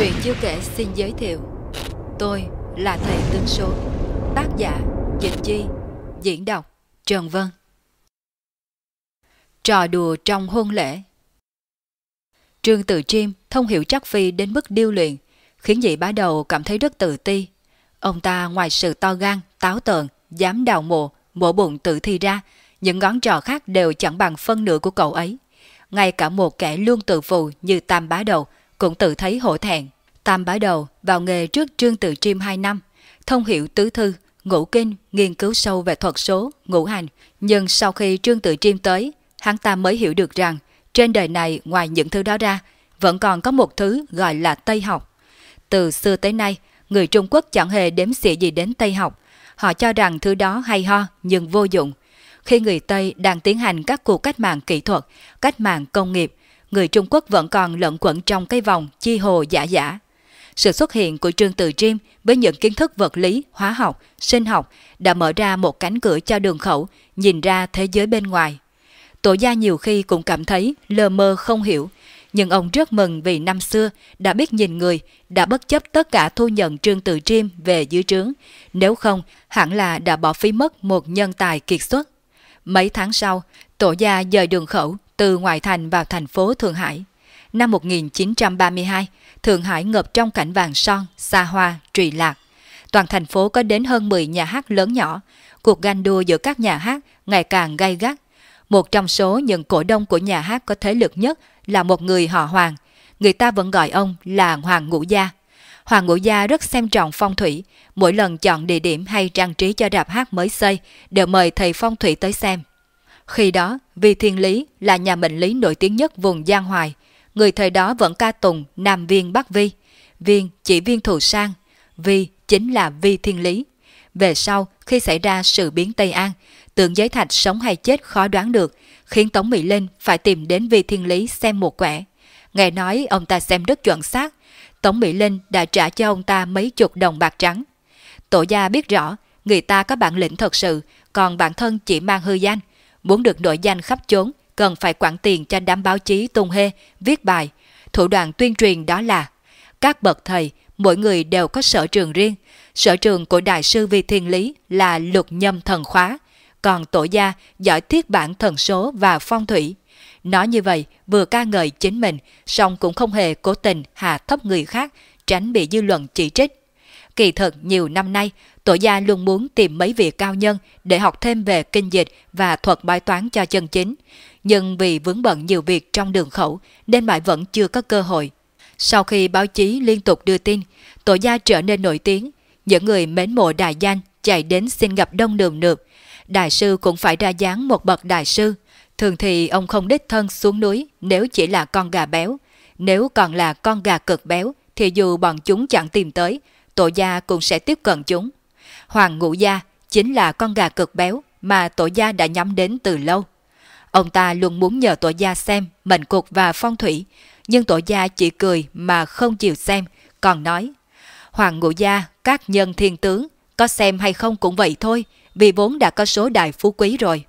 chuyện chưa kể xin giới thiệu. Tôi là thầy tướng số Tác giả Dịch Chi Diễn đọc Trần Vân. Trò đùa trong hôn lễ. Trương Tự Chim thông hiểu chắc phi đến mức điêu luyện Khiến dị bá đầu cảm thấy rất tự ti. Ông ta ngoài sự to gan, táo tợn, dám đào mộ, mổ bụng tự thi ra Những ngón trò khác đều chẳng bằng phân nửa của cậu ấy. Ngay cả một kẻ luôn tự phụ như Tam bá đầu cũng tự thấy hổ thẹn. Tam bái đầu vào nghề trước Trương Tự Chiêm 2 năm, thông hiểu tứ thư, ngũ kinh, nghiên cứu sâu về thuật số, ngũ hành. Nhưng sau khi Trương Tự Chiêm tới, hắn ta mới hiểu được rằng trên đời này ngoài những thứ đó ra, vẫn còn có một thứ gọi là Tây học. Từ xưa tới nay, người Trung Quốc chẳng hề đếm xỉa gì đến Tây học. Họ cho rằng thứ đó hay ho nhưng vô dụng. Khi người Tây đang tiến hành các cuộc cách mạng kỹ thuật, cách mạng công nghiệp, người Trung Quốc vẫn còn lẫn quẩn trong cái vòng chi hồ giả giả. Sự xuất hiện của Trương Từ Chiêm với những kiến thức vật lý, hóa học, sinh học đã mở ra một cánh cửa cho đường khẩu nhìn ra thế giới bên ngoài. Tổ gia nhiều khi cũng cảm thấy lơ mơ không hiểu, nhưng ông rất mừng vì năm xưa đã biết nhìn người, đã bất chấp tất cả thu nhận Trương Tự Chiêm về dưới trướng, nếu không hẳn là đã bỏ phí mất một nhân tài kiệt xuất. Mấy tháng sau, tổ gia dời đường khẩu từ ngoại thành vào thành phố Thượng Hải. Năm 1932, Thượng Hải ngập trong cảnh vàng son, xa hoa, trụy lạc. Toàn thành phố có đến hơn 10 nhà hát lớn nhỏ. Cuộc ganh đua giữa các nhà hát ngày càng gay gắt. Một trong số những cổ đông của nhà hát có thế lực nhất là một người họ Hoàng. Người ta vẫn gọi ông là Hoàng Ngũ Gia. Hoàng Ngũ Gia rất xem trọng phong thủy. Mỗi lần chọn địa điểm hay trang trí cho đạp hát mới xây đều mời thầy phong thủy tới xem. Khi đó, Vi Thiên Lý là nhà mệnh lý nổi tiếng nhất vùng Giang Hoài. Người thời đó vẫn ca tùng Nam Viên Bắc Vi. Viên chỉ viên Thủ sang. Vi chính là Vi Thiên Lý. Về sau, khi xảy ra sự biến Tây An, tượng giấy thạch sống hay chết khó đoán được, khiến Tống Mỹ Linh phải tìm đến Vi Thiên Lý xem một quẻ. Nghe nói ông ta xem rất chuẩn xác, Tống Mỹ Linh đã trả cho ông ta mấy chục đồng bạc trắng. Tổ gia biết rõ, người ta có bản lĩnh thật sự, còn bản thân chỉ mang hư danh, Muốn được nổi danh khắp chốn, cần phải quản tiền cho đám báo chí tung hê, viết bài. Thủ đoạn tuyên truyền đó là các bậc thầy, mỗi người đều có sở trường riêng. Sở trường của Đại sư Vi Thiên Lý là luật nhâm thần khóa, còn tổ gia giỏi thiết bản thần số và phong thủy. Nói như vậy, vừa ca ngợi chính mình, song cũng không hề cố tình hạ thấp người khác, tránh bị dư luận chỉ trích. Kỳ thật nhiều năm nay, tổ gia luôn muốn tìm mấy vị cao nhân để học thêm về kinh dịch và thuật bói toán cho chân chính. Nhưng vì vướng bận nhiều việc trong đường khẩu nên mãi vẫn chưa có cơ hội. Sau khi báo chí liên tục đưa tin, tổ gia trở nên nổi tiếng. Những người mến mộ đại danh chạy đến xin gặp đông nườm nượp. Đại sư cũng phải ra dáng một bậc đại sư. Thường thì ông không đích thân xuống núi nếu chỉ là con gà béo. Nếu còn là con gà cực béo thì dù bọn chúng chẳng tìm tới, tổ gia cũng sẽ tiếp cận chúng. Hoàng Ngũ Gia chính là con gà cực béo mà tổ gia đã nhắm đến từ lâu. Ông ta luôn muốn nhờ tổ gia xem mệnh cục và phong thủy, nhưng tổ gia chỉ cười mà không chịu xem, còn nói Hoàng Ngũ Gia, các nhân thiên tướng, có xem hay không cũng vậy thôi, vì vốn đã có số đại phú quý rồi.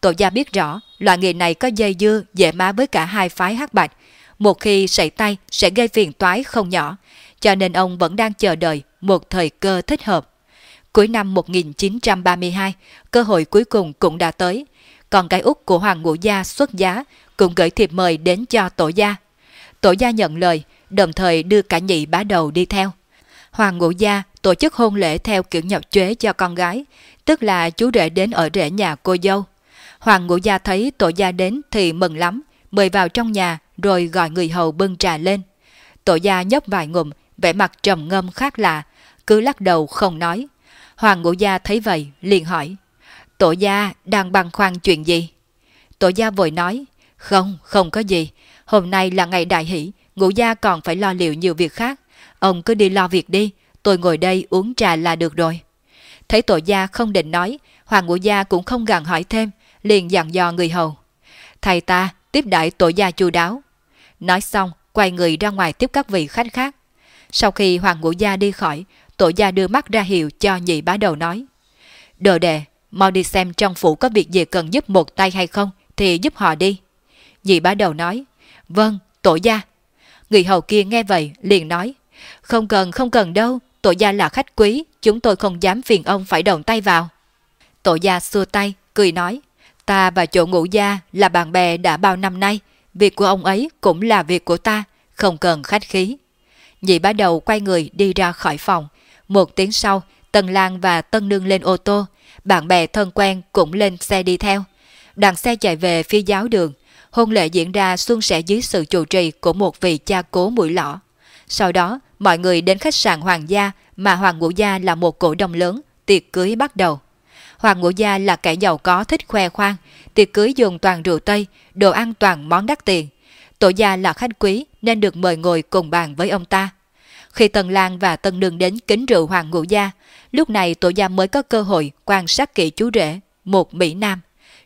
Tổ gia biết rõ, loại nghề này có dây dưa dễ má với cả hai phái hắc bạch. Một khi sảy tay sẽ gây phiền toái không nhỏ, cho nên ông vẫn đang chờ đợi một thời cơ thích hợp. Cuối năm 1932, cơ hội cuối cùng cũng đã tới. Còn cái út của Hoàng Ngũ Gia xuất giá cũng gửi thiệp mời đến cho tổ gia. Tổ gia nhận lời, đồng thời đưa cả nhị bá đầu đi theo. Hoàng Ngũ Gia tổ chức hôn lễ theo kiểu nhập chế cho con gái, tức là chú rể đến ở rể nhà cô dâu. Hoàng Ngũ Gia thấy tổ gia đến thì mừng lắm, mời vào trong nhà rồi gọi người hầu bưng trà lên. Tổ gia nhấp vài ngụm, vẻ mặt trầm ngâm khác lạ, cứ lắc đầu không nói. Hoàng ngũ gia thấy vậy, liền hỏi. Tổ gia đang băn khoăn chuyện gì? Tổ gia vội nói. Không, không có gì. Hôm nay là ngày đại hỷ, ngũ gia còn phải lo liệu nhiều việc khác. Ông cứ đi lo việc đi, tôi ngồi đây uống trà là được rồi. Thấy tổ gia không định nói, Hoàng ngũ gia cũng không gặn hỏi thêm, liền dặn dò người hầu. Thầy ta tiếp đại tổ gia chu đáo. Nói xong, quay người ra ngoài tiếp các vị khách khác. Sau khi Hoàng ngũ gia đi khỏi, tổ gia đưa mắt ra hiệu cho nhị bá đầu nói. Đồ đệ, mau đi xem trong phủ có việc gì cần giúp một tay hay không, thì giúp họ đi. Nhị bá đầu nói, vâng, tổ gia. Người hầu kia nghe vậy liền nói, Không cần, không cần đâu, tổ gia là khách quý, chúng tôi không dám phiền ông phải động tay vào. Tổ gia xua tay, cười nói, ta và chỗ ngũ gia là bạn bè đã bao năm nay, việc của ông ấy cũng là việc của ta, không cần khách khí. Nhị bá đầu quay người đi ra khỏi phòng. Một tiếng sau, Tân Lan và Tân Nương lên ô tô, bạn bè thân quen cũng lên xe đi theo. Đoàn xe chạy về phía giáo đường, hôn lễ diễn ra xuân sẻ dưới sự chủ trì của một vị cha cố mũi lõ. Sau đó, mọi người đến khách sạn Hoàng gia mà Hoàng Ngũ Gia là một cổ đông lớn, tiệc cưới bắt đầu. Hoàng Ngũ Gia là kẻ giàu có thích khoe khoang, tiệc cưới dùng toàn rượu Tây, đồ ăn toàn món đắt tiền. Tổ gia là khách quý nên được mời ngồi cùng bàn với ông ta. Khi Tần Lan và Tần Nương đến kính rượu Hoàng Ngũ Gia, lúc này tổ gia mới có cơ hội quan sát kỹ chú rể, một Mỹ Nam.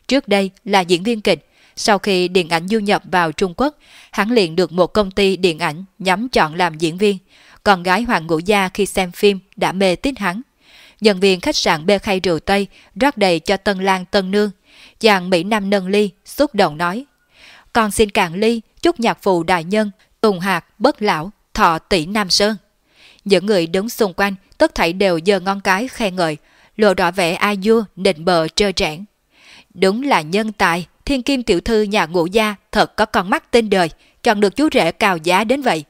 Trước đây là diễn viên kịch, sau khi điện ảnh du nhập vào Trung Quốc, hắn liền được một công ty điện ảnh nhắm chọn làm diễn viên. Con gái Hoàng Ngũ Gia khi xem phim đã mê tít hắn. Nhân viên khách sạn bê khay rượu Tây rót đầy cho Tân Lan Tân Nương. Chàng Mỹ Nam nâng ly, xúc động nói. Con xin cạn ly, chúc nhạc phù đại nhân, tùng hạt, bất lão, thọ tỷ Nam Sơn. Những người đứng xung quanh tất thảy đều giơ ngón cái khen ngợi, lộ rõ vẻ ai vua nịnh bờ trơ trẽn. Đúng là nhân tài, thiên kim tiểu thư nhà ngũ gia thật có con mắt tên đời, chọn được chú rể cao giá đến vậy.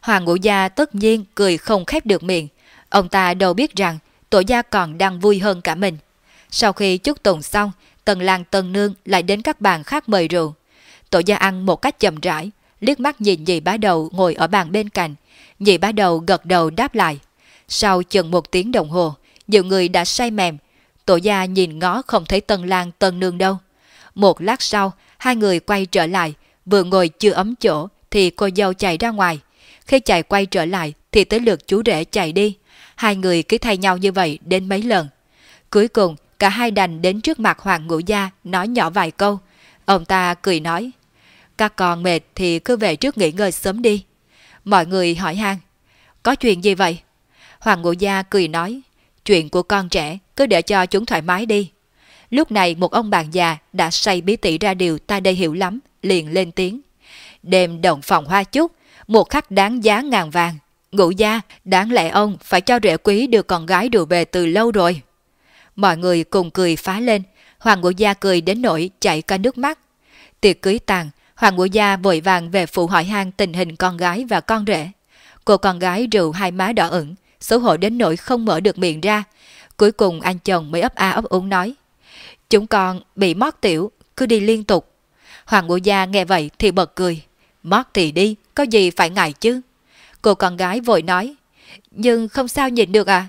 Hoàng ngũ gia tất nhiên cười không khép được miệng. Ông ta đâu biết rằng tổ gia còn đang vui hơn cả mình. Sau khi chúc tùng xong, Tần lang Tần Nương lại đến các bàn khác mời rượu. Tổ gia ăn một cách chậm rãi, liếc mắt nhìn nhị bá đầu ngồi ở bàn bên cạnh. nhị bá đầu gật đầu đáp lại. Sau chừng một tiếng đồng hồ, nhiều người đã say mềm. Tổ gia nhìn ngó không thấy Tần lang Tần Nương đâu. Một lát sau, hai người quay trở lại, vừa ngồi chưa ấm chỗ thì cô dâu chạy ra ngoài. Khi chạy quay trở lại thì tới lượt chú rể chạy đi. Hai người cứ thay nhau như vậy đến mấy lần. Cuối cùng, cả hai đành đến trước mặt Hoàng Ngũ Gia nói nhỏ vài câu. Ông ta cười nói, các con mệt thì cứ về trước nghỉ ngơi sớm đi. Mọi người hỏi han, có chuyện gì vậy? Hoàng Ngũ Gia cười nói, chuyện của con trẻ cứ để cho chúng thoải mái đi. Lúc này một ông bạn già đã say bí tỉ ra điều ta đây hiểu lắm, liền lên tiếng. Đêm động phòng hoa chúc, một khắc đáng giá ngàn vàng. Ngũ gia, đáng lẽ ông phải cho rể quý đưa con gái đồ về từ lâu rồi. Mọi người cùng cười phá lên, Hoàng Ngũ Gia cười đến nỗi chảy cả nước mắt. Tiệc cưới tàn, Hoàng Ngũ Gia vội vàng về phụ hỏi han tình hình con gái và con rể. Cô con gái rượu hai má đỏ ửng, xấu hổ đến nỗi không mở được miệng ra. Cuối cùng anh chồng mới ấp a ấp úng nói. Chúng con bị mót tiểu, cứ đi liên tục. Hoàng Ngũ Gia nghe vậy thì bật cười. Mót thì đi, có gì phải ngại chứ. Cô con gái vội nói. Nhưng không sao nhìn được à?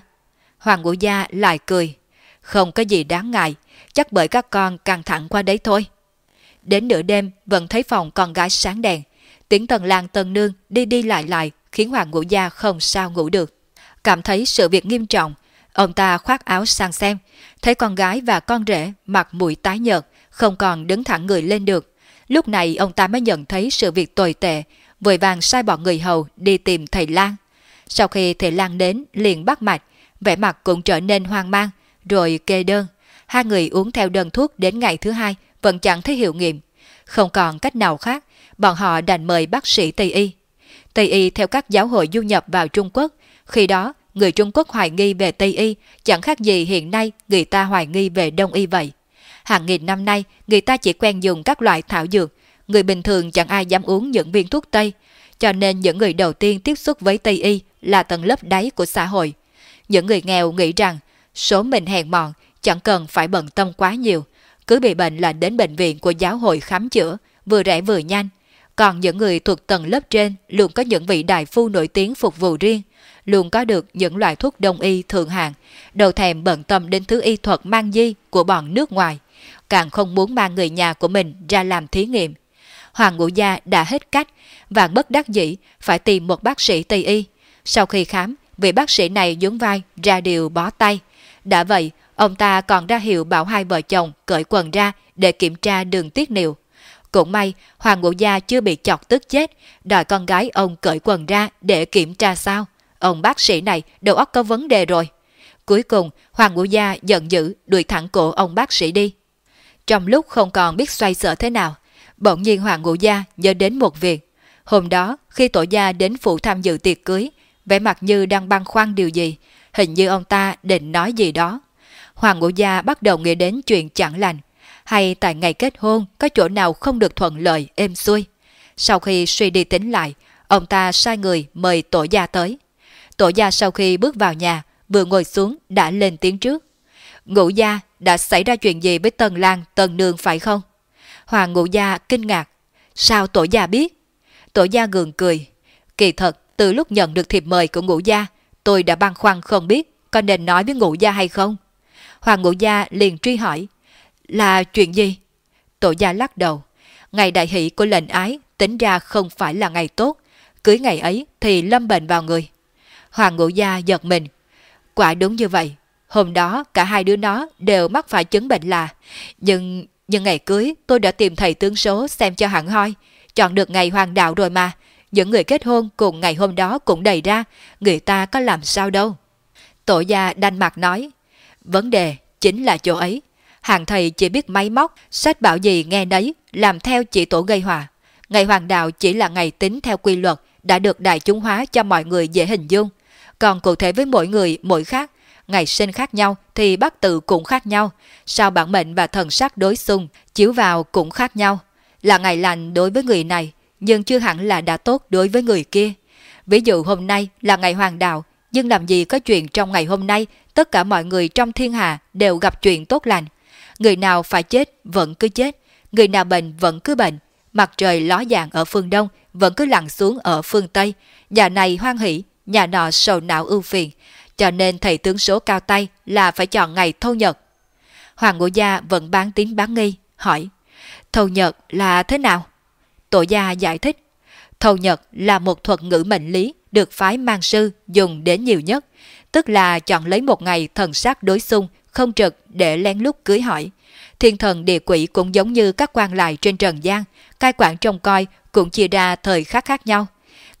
Hoàng Ngũ Gia lại cười. Không có gì đáng ngại, chắc bởi các con căng thẳng qua đấy thôi. Đến nửa đêm vẫn thấy phòng con gái sáng đèn. Tiếng tần lang tần nương đi đi lại lại khiến Hoàng Ngũ Gia không sao ngủ được. Cảm thấy sự việc nghiêm trọng, ông ta khoác áo sang xem, thấy con gái và con rể mặt mũi tái nhợt, không còn đứng thẳng người lên được. Lúc này ông ta mới nhận thấy sự việc tồi tệ, vội vàng sai bọn người hầu đi tìm thầy Lan. Sau khi thầy Lan đến liền bắt mạch, vẻ mặt cũng trở nên hoang mang, rồi kê đơn. Hai người uống theo đơn thuốc đến ngày thứ hai vẫn chẳng thấy hiệu nghiệm. Không còn cách nào khác, bọn họ đành mời bác sĩ Tây Y. Tây Y theo các giáo hội du nhập vào Trung Quốc, khi đó người Trung Quốc hoài nghi về Tây Y chẳng khác gì hiện nay người ta hoài nghi về Đông Y vậy. Hàng nghìn năm nay, người ta chỉ quen dùng các loại thảo dược, người bình thường chẳng ai dám uống những viên thuốc Tây, cho nên những người đầu tiên tiếp xúc với Tây Y là tầng lớp đáy của xã hội. Những người nghèo nghĩ rằng số mình hèn mọn, chẳng cần phải bận tâm quá nhiều, cứ bị bệnh là đến bệnh viện của giáo hội khám chữa, vừa rẻ vừa nhanh. Còn những người thuộc tầng lớp trên luôn có những vị đại phu nổi tiếng phục vụ riêng, luôn có được những loại thuốc đông y thượng hạng, đầu thèm bận tâm đến thứ y thuật mang di của bọn nước ngoài, càng không muốn mang người nhà của mình ra làm thí nghiệm. Hoàng Ngũ Gia đã hết cách và bất đắc dĩ phải tìm một bác sĩ Tây Y. Sau khi khám, vị bác sĩ này dướng vai ra điều bó tay. Đã vậy, ông ta còn ra hiệu bảo hai vợ chồng cởi quần ra để kiểm tra đường tiết niệu. Cũng may, Hoàng Ngũ Gia chưa bị chọc tức chết, đòi con gái ông cởi quần ra để kiểm tra sao. Ông bác sĩ này đầu óc có vấn đề rồi. Cuối cùng, Hoàng Ngũ Gia giận dữ đuổi thẳng cổ ông bác sĩ đi. Trong lúc không còn biết xoay sở thế nào, bỗng nhiên Hoàng Ngũ Gia nhớ đến một việc. Hôm đó, khi tổ gia đến phụ tham dự tiệc cưới, vẻ mặt như đang băn khoăn điều gì, hình như ông ta định nói gì đó. Hoàng Ngũ Gia bắt đầu nghĩ đến chuyện chẳng lành, hay tại ngày kết hôn có chỗ nào không được thuận lợi, êm xuôi. Sau khi suy đi tính lại, ông ta sai người mời tổ gia tới. Tổ gia sau khi bước vào nhà, vừa ngồi xuống đã lên tiếng trước. Ngũ gia đã xảy ra chuyện gì với Tần Lan, Tần Nương phải không? Hoàng Ngũ gia kinh ngạc. Sao tổ gia biết? Tổ gia gượng cười. Kỳ thật, từ lúc nhận được thiệp mời của Ngũ gia, tôi đã băn khoăn không biết có nên nói với Ngũ gia hay không. Hoàng Ngũ gia liền truy hỏi. Là chuyện gì? Tổ gia lắc đầu. Ngày đại hỷ của lệnh ái tính ra không phải là ngày tốt. Cưới ngày ấy thì lâm bệnh vào người. Hoàng Ngũ gia giật mình. Quả đúng như vậy. Hôm đó cả hai đứa nó đều mắc phải chứng bệnh là. Nhưng nhưng ngày cưới tôi đã tìm thầy tướng số xem cho hẳn hoi. Chọn được ngày hoàng đạo rồi mà. Những người kết hôn cùng ngày hôm đó cũng đầy ra. Người ta có làm sao đâu. Tổ gia đanh mặt nói. Vấn đề chính là chỗ ấy. Hàng thầy chỉ biết máy móc, sách bảo gì nghe nấy, làm theo chỉ tổ gây hòa. Ngày hoàng đạo chỉ là ngày tính theo quy luật, đã được đại chúng hóa cho mọi người dễ hình dung. Còn cụ thể với mỗi người mỗi khác, ngày sinh khác nhau thì bác tự cũng khác nhau, sao bản mệnh và thần sắc đối xung, chiếu vào cũng khác nhau. Là ngày lành đối với người này, nhưng chưa hẳn là đã tốt đối với người kia. Ví dụ hôm nay là ngày hoàng đạo, nhưng làm gì có chuyện trong ngày hôm nay tất cả mọi người trong thiên hạ đều gặp chuyện tốt lành. Người nào phải chết vẫn cứ chết, người nào bệnh vẫn cứ bệnh. Mặt trời ló dạng ở phương Đông vẫn cứ lặn xuống ở phương Tây. Nhà này hoan hỷ, nhà nọ sầu não ưu phiền. Cho nên thầy tướng số cao tay là phải chọn ngày thâu nhật. Hoàng Ngũ Gia vẫn bán tín bán nghi, hỏi Thâu nhật là thế nào? Tổ gia giải thích Thâu nhật là một thuật ngữ mệnh lý được phái mang sư dùng đến nhiều nhất, tức là chọn lấy một ngày thần sát đối xung, không trực để lén lút cưới hỏi. Thiên thần địa quỷ cũng giống như các quan lại trên trần gian, cai quản trông coi cũng chia ra thời khắc khác nhau.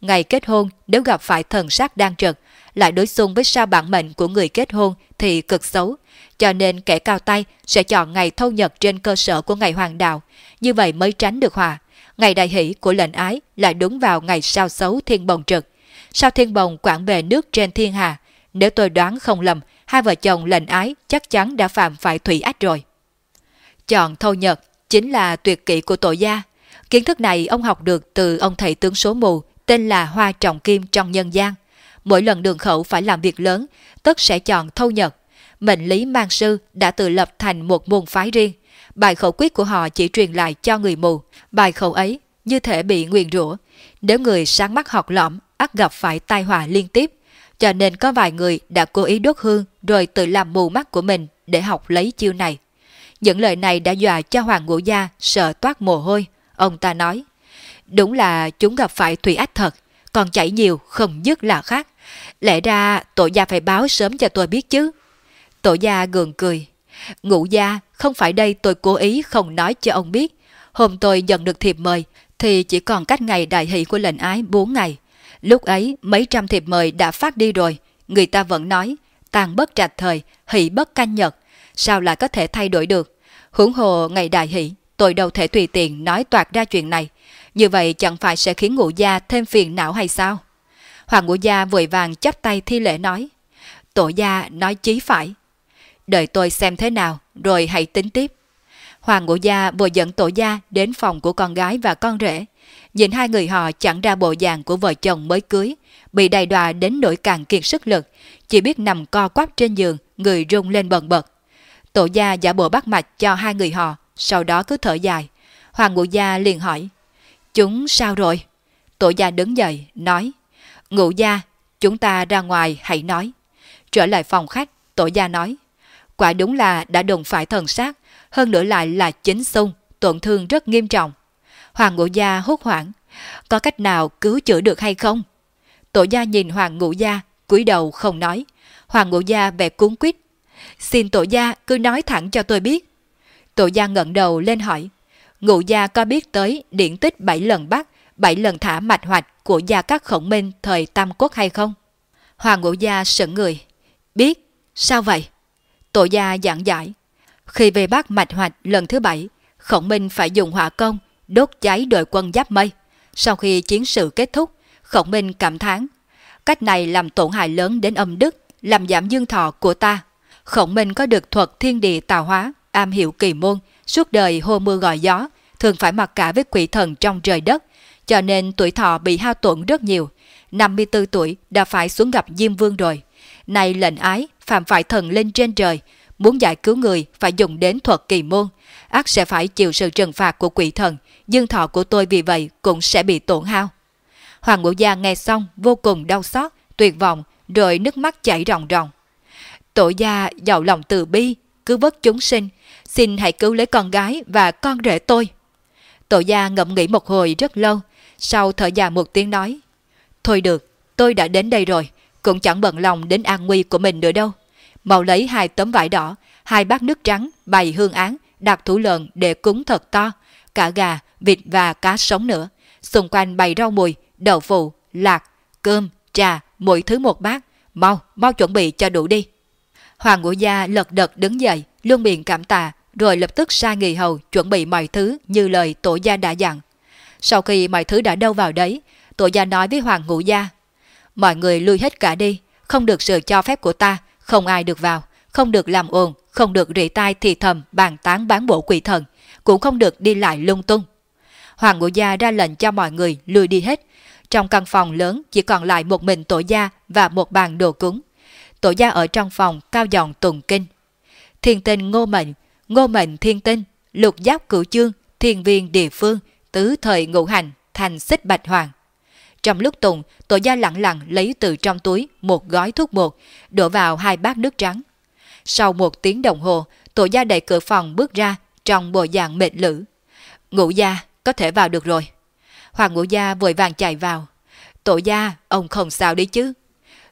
Ngày kết hôn nếu gặp phải thần sát đang trực, lại đối xung với sao bản mệnh của người kết hôn thì cực xấu. Cho nên kẻ cao tay sẽ chọn ngày thâu nhật trên cơ sở của ngày hoàng đạo, như vậy mới tránh được hòa. Ngày đại hỷ của lệnh ái lại đúng vào ngày sao xấu thiên bồng trực. Sao thiên bồng quản bề nước trên thiên hà. Nếu tôi đoán không lầm, hai vợ chồng lệnh ái chắc chắn đã phạm phải thủy ách rồi. Chọn thâu nhật chính là tuyệt kỹ của tổ gia. Kiến thức này ông học được từ ông thầy tướng số mù tên là Hoa Trọng Kim trong nhân gian. Mỗi lần đường khẩu phải làm việc lớn, tất sẽ chọn thâu nhật. Mệnh lý mang sư đã tự lập thành một môn phái riêng. Bài khẩu quyết của họ chỉ truyền lại cho người mù. Bài khẩu ấy như thể bị nguyền rủa. Nếu người sáng mắt học lõm, ắt gặp phải tai họa liên tiếp. Cho nên có vài người đã cố ý đốt hương rồi tự làm mù mắt của mình để học lấy chiêu này. Những lời này đã dọa cho Hoàng Ngũ Gia sợ toát mồ hôi. Ông ta nói, đúng là chúng gặp phải thủy ách thật, còn chảy nhiều không dứt là khác. Lẽ ra tổ gia phải báo sớm cho tôi biết chứ. Tổ gia gượng cười. Ngũ gia, không phải đây tôi cố ý không nói cho ông biết. Hôm tôi nhận được thiệp mời, thì chỉ còn cách ngày đại hỷ của lệnh ái 4 ngày. Lúc ấy mấy trăm thiệp mời đã phát đi rồi, người ta vẫn nói, tàn bất trạch thời, hỷ bất canh nhật, sao lại có thể thay đổi được. Hưởng hồ ngày đại hỷ, tôi đâu thể tùy tiện nói toạt ra chuyện này. Như vậy chẳng phải sẽ khiến ngũ gia thêm phiền não hay sao? Hoàng ngũ gia vội vàng chắp tay thi lễ nói. Tổ gia nói chí phải. Đợi tôi xem thế nào, rồi hãy tính tiếp. Hoàng ngũ gia vừa dẫn tổ gia đến phòng của con gái và con rể. Nhìn hai người họ chẳng ra bộ dạng của vợ chồng mới cưới, bị đầy đọa đến nỗi càng kiệt sức lực, chỉ biết nằm co quắp trên giường, người rung lên bần bật. Tổ gia giả bộ bắt mạch cho hai người họ, sau đó cứ thở dài. Hoàng ngũ gia liền hỏi, chúng sao rồi? Tổ gia đứng dậy, nói, ngũ gia, chúng ta ra ngoài hãy nói. Trở lại phòng khách, tổ gia nói, quả đúng là đã đụng phải thần sát, hơn nữa lại là chính xung, tổn thương rất nghiêm trọng. Hoàng ngũ gia hốt hoảng, có cách nào cứu chữa được hay không? Tổ gia nhìn Hoàng ngũ gia, cúi đầu không nói. Hoàng ngũ gia vẻ cuốn quýt. Xin tổ gia cứ nói thẳng cho tôi biết. Tổ gia ngẩng đầu lên hỏi. Ngũ gia có biết tới điển tích bảy lần bắt, bảy lần thả mạch hoạch của gia các khổng minh thời Tam Quốc hay không? Hoàng ngũ gia sững người. Biết, sao vậy? Tổ gia giảng giải. Khi về bắt mạch hoạch lần thứ bảy, khổng minh phải dùng hỏa công, đốt cháy đội quân giáp mây. Sau khi chiến sự kết thúc, khổng minh cảm thán Cách này làm tổn hại lớn đến âm đức, làm giảm dương thọ của ta. Khổng minh có được thuật thiên địa tạo hóa, am hiểu kỳ môn, suốt đời hô mưa gọi gió, thường phải mặc cả với quỷ thần trong trời đất, cho nên tuổi thọ bị hao tổn rất nhiều. 54 tuổi đã phải xuống gặp Diêm Vương rồi. Này lệnh ái, phạm phải thần lên trên trời, muốn giải cứu người phải dùng đến thuật kỳ môn, ác sẽ phải chịu sự trừng phạt của quỷ thần, dương thọ của tôi vì vậy cũng sẽ bị tổn hao. Hoàng Ngũ Gia nghe xong vô cùng đau xót, tuyệt vọng, rồi nước mắt chảy ròng ròng. Tổ gia giàu lòng từ bi, cứu vớt chúng sinh, xin hãy cứu lấy con gái và con rể tôi. Tổ gia ngẫm nghĩ một hồi rất lâu, sau thở dài một tiếng nói, Thôi được, tôi đã đến đây rồi, cũng chẳng bận lòng đến an nguy của mình nữa đâu. Mau lấy hai tấm vải đỏ, hai bát nước trắng, bày hương án, đặt thủ lợn để cúng thật to, cả gà, vịt và cá sống nữa. Xung quanh bày rau mùi, đậu phụ, lạc, cơm, trà, mỗi thứ một bát. Mau, mau chuẩn bị cho đủ đi. Hoàng Ngũ Gia lật đật đứng dậy, luôn miệng cảm tạ, rồi lập tức sai người hầu chuẩn bị mọi thứ như lời tổ gia đã dặn. Sau khi mọi thứ đã đâu vào đấy, tổ gia nói với Hoàng Ngũ Gia, mọi người lui hết cả đi, không được sự cho phép của ta, không ai được vào, không được làm ồn, không được rỉ tai thì thầm bàn tán bán bộ quỷ thần, cũng không được đi lại lung tung. Hoàng Ngũ Gia ra lệnh cho mọi người lùi đi hết. Trong căn phòng lớn chỉ còn lại một mình tổ gia và một bàn đồ cúng. Tổ gia ở trong phòng cao giọng tùng kinh. Thiên tinh ngô mệnh, ngô mệnh thiên tinh, lục giáp cửu chương, thiên viên địa phương, tứ thời ngũ hành, thành xích bạch hoàng. Trong lúc tùng, tổ gia lặng lặng lấy từ trong túi một gói thuốc bột, đổ vào hai bát nước trắng. Sau một tiếng đồng hồ, tổ gia đẩy cửa phòng bước ra trong bộ dạng mệt lử. Ngũ gia, có thể vào được rồi. Hoàng ngũ gia vội vàng chạy vào. Tổ gia, ông không sao đấy chứ.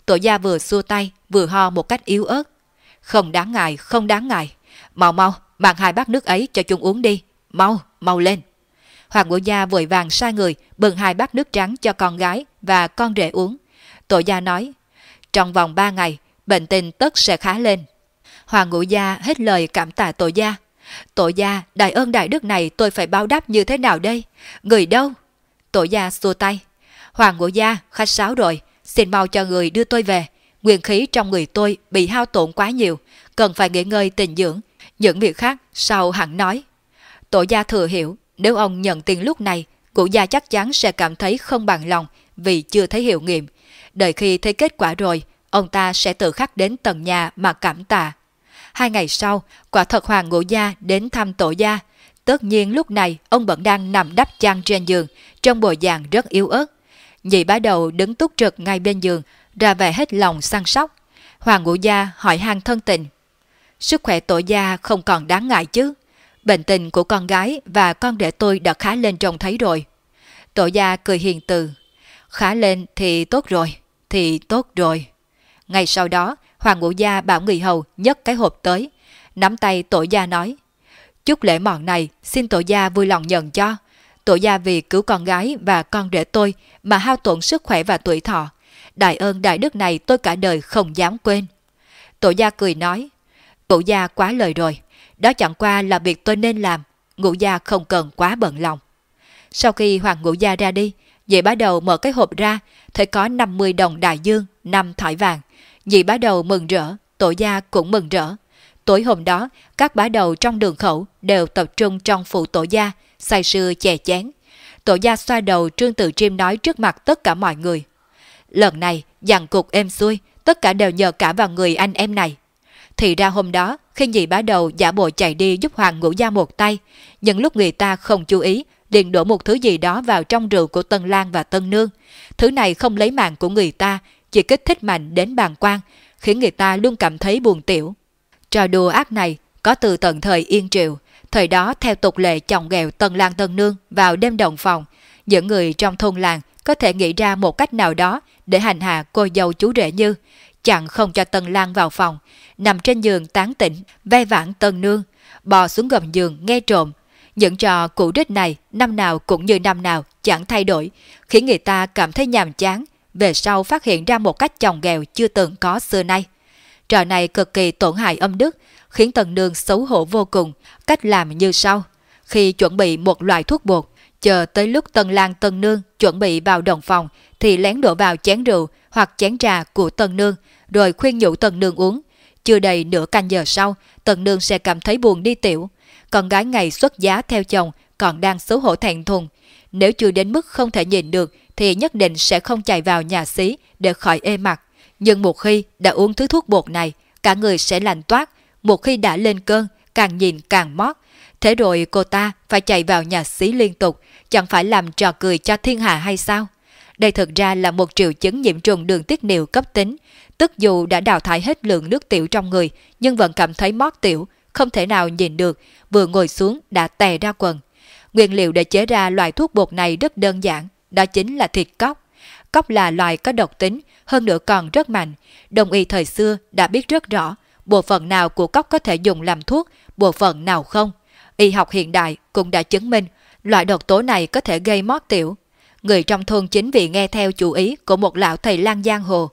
Tổ gia vừa xua tay, vừa ho một cách yếu ớt. Không đáng ngại, không đáng ngại. Mau mau, mang hai bát nước ấy cho chúng uống đi. Mau, mau lên. Hoàng ngũ gia vội vàng sai người bưng hai bát nước trắng cho con gái và con rể uống. Tổ gia nói, trong vòng ba ngày, bệnh tình tất sẽ khá lên. Hoàng ngũ gia hết lời cảm tạ tổ gia. Tổ gia, đại ơn đại đức này tôi phải báo đáp như thế nào đây? Người đâu? Tổ gia xua tay. Hoàng ngũ gia, khách sáo rồi, xin mau cho người đưa tôi về. Nguyên khí trong người tôi bị hao tổn quá nhiều, cần phải nghỉ ngơi tình dưỡng. Những việc khác sau hẳn nói. Tổ gia thừa hiểu, nếu ông nhận tiền lúc này, cụ gia chắc chắn sẽ cảm thấy không bằng lòng vì chưa thấy hiệu nghiệm. Đợi khi thấy kết quả rồi, ông ta sẽ tự khắc đến tầng nhà mà cảm tạ. Hai ngày sau, quả thật Hoàng Ngũ Gia đến thăm tổ gia. Tất nhiên lúc này ông vẫn đang nằm đắp chăn trên giường, trong bộ dạng rất yếu ớt. Nhị bá đầu đứng túc trực ngay bên giường, ra vẻ hết lòng săn sóc. Hoàng Ngũ Gia hỏi han thân tình. Sức khỏe tổ gia không còn đáng ngại chứ. Bệnh tình của con gái và con đệ tôi đã khá lên trông thấy rồi. Tổ gia cười hiền từ. Khá lên thì tốt rồi, thì tốt rồi. Ngay sau đó, Hoàng Ngũ Gia bảo người hầu nhấc cái hộp tới. Nắm tay tổ gia nói. Chút lễ mọn này xin tổ gia vui lòng nhận cho. Tổ gia vì cứu con gái và con rể tôi mà hao tổn sức khỏe và tuổi thọ. Đại ơn đại đức này tôi cả đời không dám quên. Tổ gia cười nói. Tổ gia quá lời rồi. Đó chẳng qua là việc tôi nên làm. Ngũ gia không cần quá bận lòng. Sau khi Hoàng Ngũ Gia ra đi, Dì bá đầu mở cái hộp ra, thấy có 50 đồng đại dương, 5 thỏi vàng. Dì bá đầu mừng rỡ, tổ gia cũng mừng rỡ. Tối hôm đó, các bá đầu trong đường khẩu đều tập trung trong phủ tổ gia, say sưa chè chén. Tổ gia xoa đầu Trương Tự chim nói trước mặt tất cả mọi người. Lần này, dàn cục êm xuôi, tất cả đều nhờ cả vào người anh em này. Thì ra hôm đó, khi nhị bá đầu giả bộ chạy đi giúp Hoàng ngủ gia một tay, những lúc người ta không chú ý, liền đổ một thứ gì đó vào trong rượu của Tân Lan và Tân Nương. Thứ này không lấy mạng của người ta, chỉ kích thích mạnh đến bàn quan, khiến người ta luôn cảm thấy buồn tiểu. Trò đùa ác này có từ tận thời Yên Triệu, thời đó theo tục lệ chồng nghèo Tân Lan Tân Nương vào đêm đồng phòng, những người trong thôn làng có thể nghĩ ra một cách nào đó để hành hạ cô dâu chú rể như chặn không cho Tân Lan vào phòng, nằm trên giường tán tỉnh, ve vãn Tân Nương, bò xuống gầm giường nghe trộm. Những trò cũ đích này năm nào cũng như năm nào chẳng thay đổi, khiến người ta cảm thấy nhàm chán, về sau phát hiện ra một cách chồng ghèo chưa từng có xưa nay. Trò này cực kỳ tổn hại âm đức, khiến Tần Nương xấu hổ vô cùng, cách làm như sau. Khi chuẩn bị một loại thuốc bột, Chờ tới lúc Tân Lan Tân Nương chuẩn bị vào đồng phòng thì lén đổ vào chén rượu hoặc chén trà của Tân Nương rồi khuyên nhủ Tân Nương uống. Chưa đầy nửa canh giờ sau, Tân Nương sẽ cảm thấy buồn đi tiểu. Con gái ngày xuất giá theo chồng còn đang xấu hổ thẹn thùng. Nếu chưa đến mức không thể nhìn được thì nhất định sẽ không chạy vào nhà xí để khỏi ê mặt. Nhưng một khi đã uống thứ thuốc bột này, cả người sẽ lành toát. Một khi đã lên cơn, càng nhìn càng mót. Thế rồi cô ta phải chạy vào nhà xí liên tục, chẳng phải làm trò cười cho thiên hạ hay sao? Đây thực ra là một triệu chứng nhiễm trùng đường tiết niệu cấp tính, tức dù đã đào thải hết lượng nước tiểu trong người, nhưng vẫn cảm thấy mót tiểu, không thể nào nhìn được, vừa ngồi xuống đã tè ra quần. Nguyên liệu để chế ra loại thuốc bột này rất đơn giản, đó chính là thịt cóc. Cóc là loài có độc tính, hơn nữa còn rất mạnh. Đồng y thời xưa đã biết rất rõ bộ phận nào của cóc có thể dùng làm thuốc, bộ phận nào không. Y học hiện đại cũng đã chứng minh loại độc tố này có thể gây mót tiểu. Người trong thôn chính vì nghe theo chủ ý của một lão thầy lang giang hồ.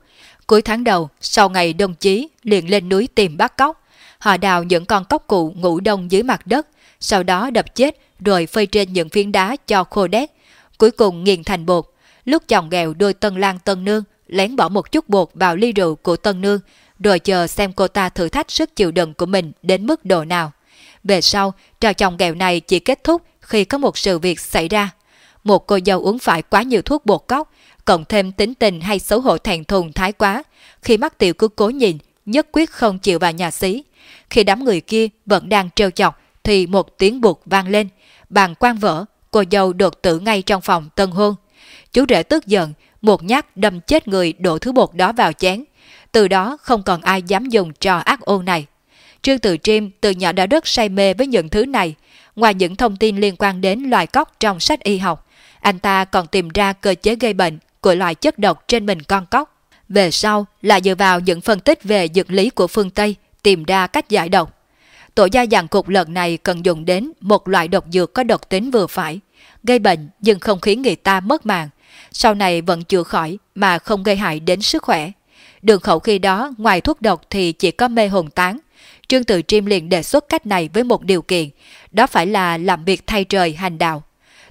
Cuối tháng đầu, sau ngày đồng chí liền lên núi tìm bắt cóc. Họ đào những con cóc cụ ngủ đông dưới mặt đất, sau đó đập chết rồi phơi trên những phiến đá cho khô đét. Cuối cùng nghiền thành bột. Lúc chồng nghèo đôi tân lang tân nương, lén bỏ một chút bột vào ly rượu của tân nương, rồi chờ xem cô ta thử thách sức chịu đựng của mình đến mức độ nào. Về sau, trò chồng ghẹo này chỉ kết thúc khi có một sự việc xảy ra. Một cô dâu uống phải quá nhiều thuốc bột cóc, cộng thêm tính tình hay xấu hổ thẹn thùng thái quá. Khi mắt tiểu cứ cố nhìn, nhất quyết không chịu vào nhà xí. Khi đám người kia vẫn đang trêu chọc, thì một tiếng buộc vang lên. Bàn quan vỡ, cô dâu đột tử ngay trong phòng tân hôn. Chú rể tức giận, một nhát đâm chết người đổ thứ bột đó vào chén. Từ đó không còn ai dám dùng trò ác ôn này. Trương Từ Triêm từ nhỏ đã rất say mê với những thứ này. Ngoài những thông tin liên quan đến loài cóc trong sách y học, anh ta còn tìm ra cơ chế gây bệnh của loại chất độc trên mình con cóc. Về sau là dựa vào những phân tích về dược lý của phương Tây tìm ra cách giải độc. Tổ gia dạng cục lần này cần dùng đến một loại độc dược có độc tính vừa phải, gây bệnh nhưng không khiến người ta mất mạng, sau này vẫn chữa khỏi mà không gây hại đến sức khỏe. Đường khẩu khi đó ngoài thuốc độc thì chỉ có mê hồn tán. Trương Tự Triêm liền đề xuất cách này với một điều kiện, đó phải là làm việc thay trời hành đạo.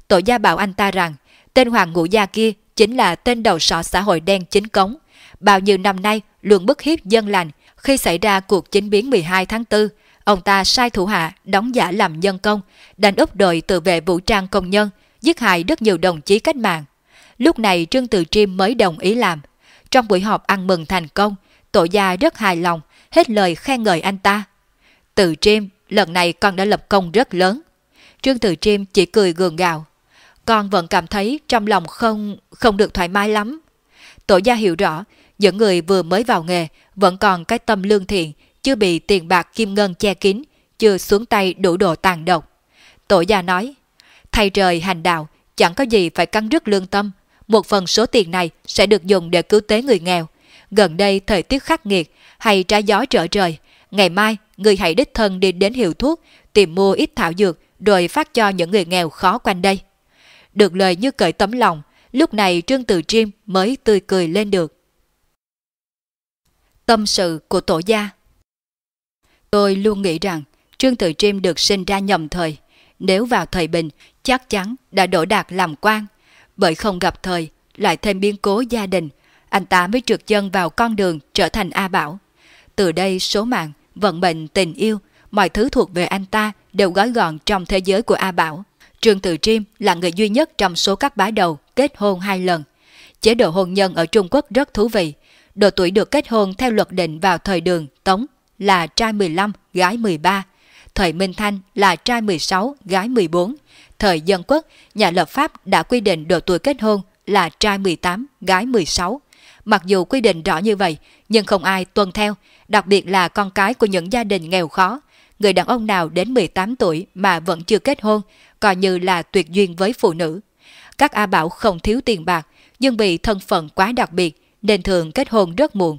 Tổ gia bảo anh ta rằng, tên Hoàng Ngũ Gia kia chính là tên đầu sọ xã hội đen chính cống. Bao nhiêu năm nay luôn bức hiếp dân lành, khi xảy ra cuộc chính biến 12 tháng 4, ông ta sai thủ hạ đóng giả làm nhân công, đánh úp đội tự vệ vũ trang công nhân, giết hại rất nhiều đồng chí cách mạng. Lúc này Trương Từ Triêm mới đồng ý làm. Trong buổi họp ăn mừng thành công, tổ gia rất hài lòng, hết lời khen ngợi anh ta. Từ Trim lần này con đã lập công rất lớn. Trương Từ Trim chỉ cười gượng gạo. Con vẫn cảm thấy trong lòng không không được thoải mái lắm. Tổ gia hiểu rõ, những người vừa mới vào nghề vẫn còn cái tâm lương thiện, chưa bị tiền bạc kim ngân che kín, chưa xuống tay đủ độ tàn độc. Tổ gia nói, thay trời hành đạo, chẳng có gì phải căng rứt lương tâm. Một phần số tiền này sẽ được dùng để cứu tế người nghèo. Gần đây thời tiết khắc nghiệt hay trái gió trở trời, ngày mai người hãy đích thân đi đến hiệu thuốc, tìm mua ít thảo dược rồi phát cho những người nghèo khó quanh đây. Được lời như cởi tấm lòng, lúc này Trương Từ Triêm mới tươi cười lên được. Tâm sự của tổ gia Tôi luôn nghĩ rằng Trương Từ Triêm được sinh ra nhầm thời. Nếu vào thời bình, chắc chắn đã đổ đạt làm quan. Bởi không gặp thời, lại thêm biến cố gia đình, anh ta mới trượt chân vào con đường trở thành A Bảo. Từ đây số mạng, vận mệnh, tình yêu, mọi thứ thuộc về anh ta đều gói gọn trong thế giới của A Bảo. Trương Từ Triêm là người duy nhất trong số các bá đầu kết hôn hai lần. Chế độ hôn nhân ở Trung Quốc rất thú vị. Độ tuổi được kết hôn theo luật định vào thời đường Tống là trai 15, gái 13. Thời Minh Thanh là trai 16, gái 14. Thời Dân Quốc, nhà lập pháp đã quy định độ tuổi kết hôn là trai 18, gái 16. Mặc dù quy định rõ như vậy, nhưng không ai tuân theo, đặc biệt là con cái của những gia đình nghèo khó. Người đàn ông nào đến 18 tuổi mà vẫn chưa kết hôn, coi như là tuyệt duyên với phụ nữ. Các A Bảo không thiếu tiền bạc, nhưng vì thân phận quá đặc biệt nên thường kết hôn rất muộn.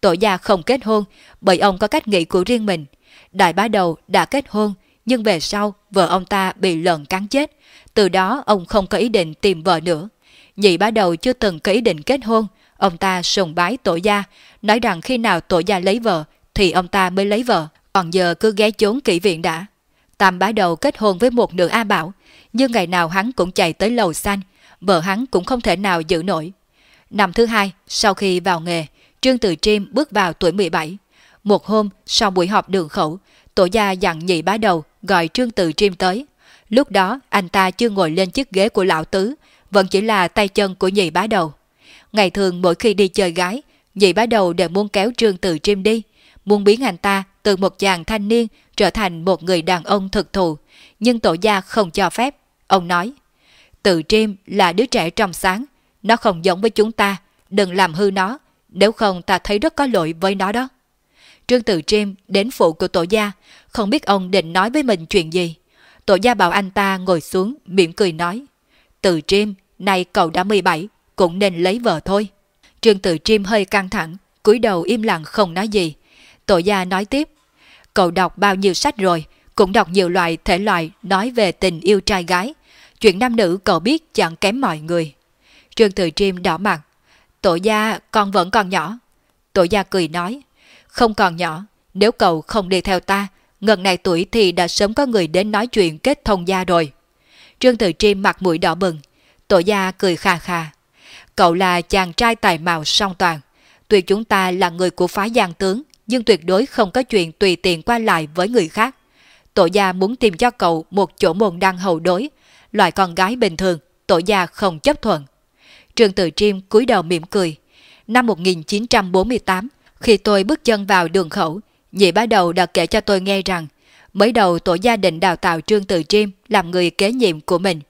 Tổ gia không kết hôn bởi ông có cách nghĩ của riêng mình. Đại bá đầu đã kết hôn, nhưng về sau vợ ông ta bị lợn cắn chết. Từ đó ông không có ý định tìm vợ nữa. Nhị bá đầu chưa từng có ý định kết hôn, ông ta sùng bái tổ gia, nói rằng khi nào tổ gia lấy vợ thì ông ta mới lấy vợ, còn giờ cứ ghé trốn kỹ viện đã. Tam bá đầu kết hôn với một nữ A Bảo, nhưng ngày nào hắn cũng chạy tới lầu xanh, vợ hắn cũng không thể nào giữ nổi. Năm thứ hai, sau khi vào nghề, Trương Từ Triêm bước vào tuổi 17. Một hôm, sau buổi họp đường khẩu, tổ gia dặn nhị bá đầu gọi Trương Từ Triêm tới. Lúc đó, anh ta chưa ngồi lên chiếc ghế của lão tứ, vẫn chỉ là tay chân của nhị bá đầu. Ngày thường mỗi khi đi chơi gái, nhị bá đầu đều muốn kéo Trương Từ Triêm đi, muốn biến anh ta từ một chàng thanh niên trở thành một người đàn ông thực thụ. Nhưng tổ gia không cho phép. Ông nói, Từ Triêm là đứa trẻ trong sáng, nó không giống với chúng ta, đừng làm hư nó, nếu không ta thấy rất có lỗi với nó đó. Trương Từ Triêm đến phụ của tổ gia, không biết ông định nói với mình chuyện gì. Tổ gia bảo anh ta ngồi xuống, mỉm cười nói. Từ Triêm, nay cậu đã 17, cũng nên lấy vợ thôi. Trương tự chim hơi căng thẳng, cúi đầu im lặng không nói gì. Tổ gia nói tiếp. Cậu đọc bao nhiêu sách rồi, cũng đọc nhiều loại thể loại nói về tình yêu trai gái. Chuyện nam nữ cậu biết chẳng kém mọi người. Trương tự chim đỏ mặt. Tổ gia con vẫn còn nhỏ. Tổ gia cười nói. Không còn nhỏ, nếu cậu không đi theo ta, ngần này tuổi thì đã sớm có người đến nói chuyện kết thông gia rồi. Trương tự chim mặt mũi đỏ bừng. Tổ gia cười kha kha. Cậu là chàng trai tài mạo song toàn. Tuy chúng ta là người của phái giang tướng, nhưng tuyệt đối không có chuyện tùy tiện qua lại với người khác. Tổ gia muốn tìm cho cậu một chỗ môn đăng hầu đối. Loại con gái bình thường, tổ gia không chấp thuận. Trương Từ Triêm cúi đầu mỉm cười. Năm 1948, khi tôi bước chân vào đường khẩu, nhị bá đầu đã kể cho tôi nghe rằng mới đầu tổ gia định đào tạo Trương Từ Triêm làm người kế nhiệm của mình.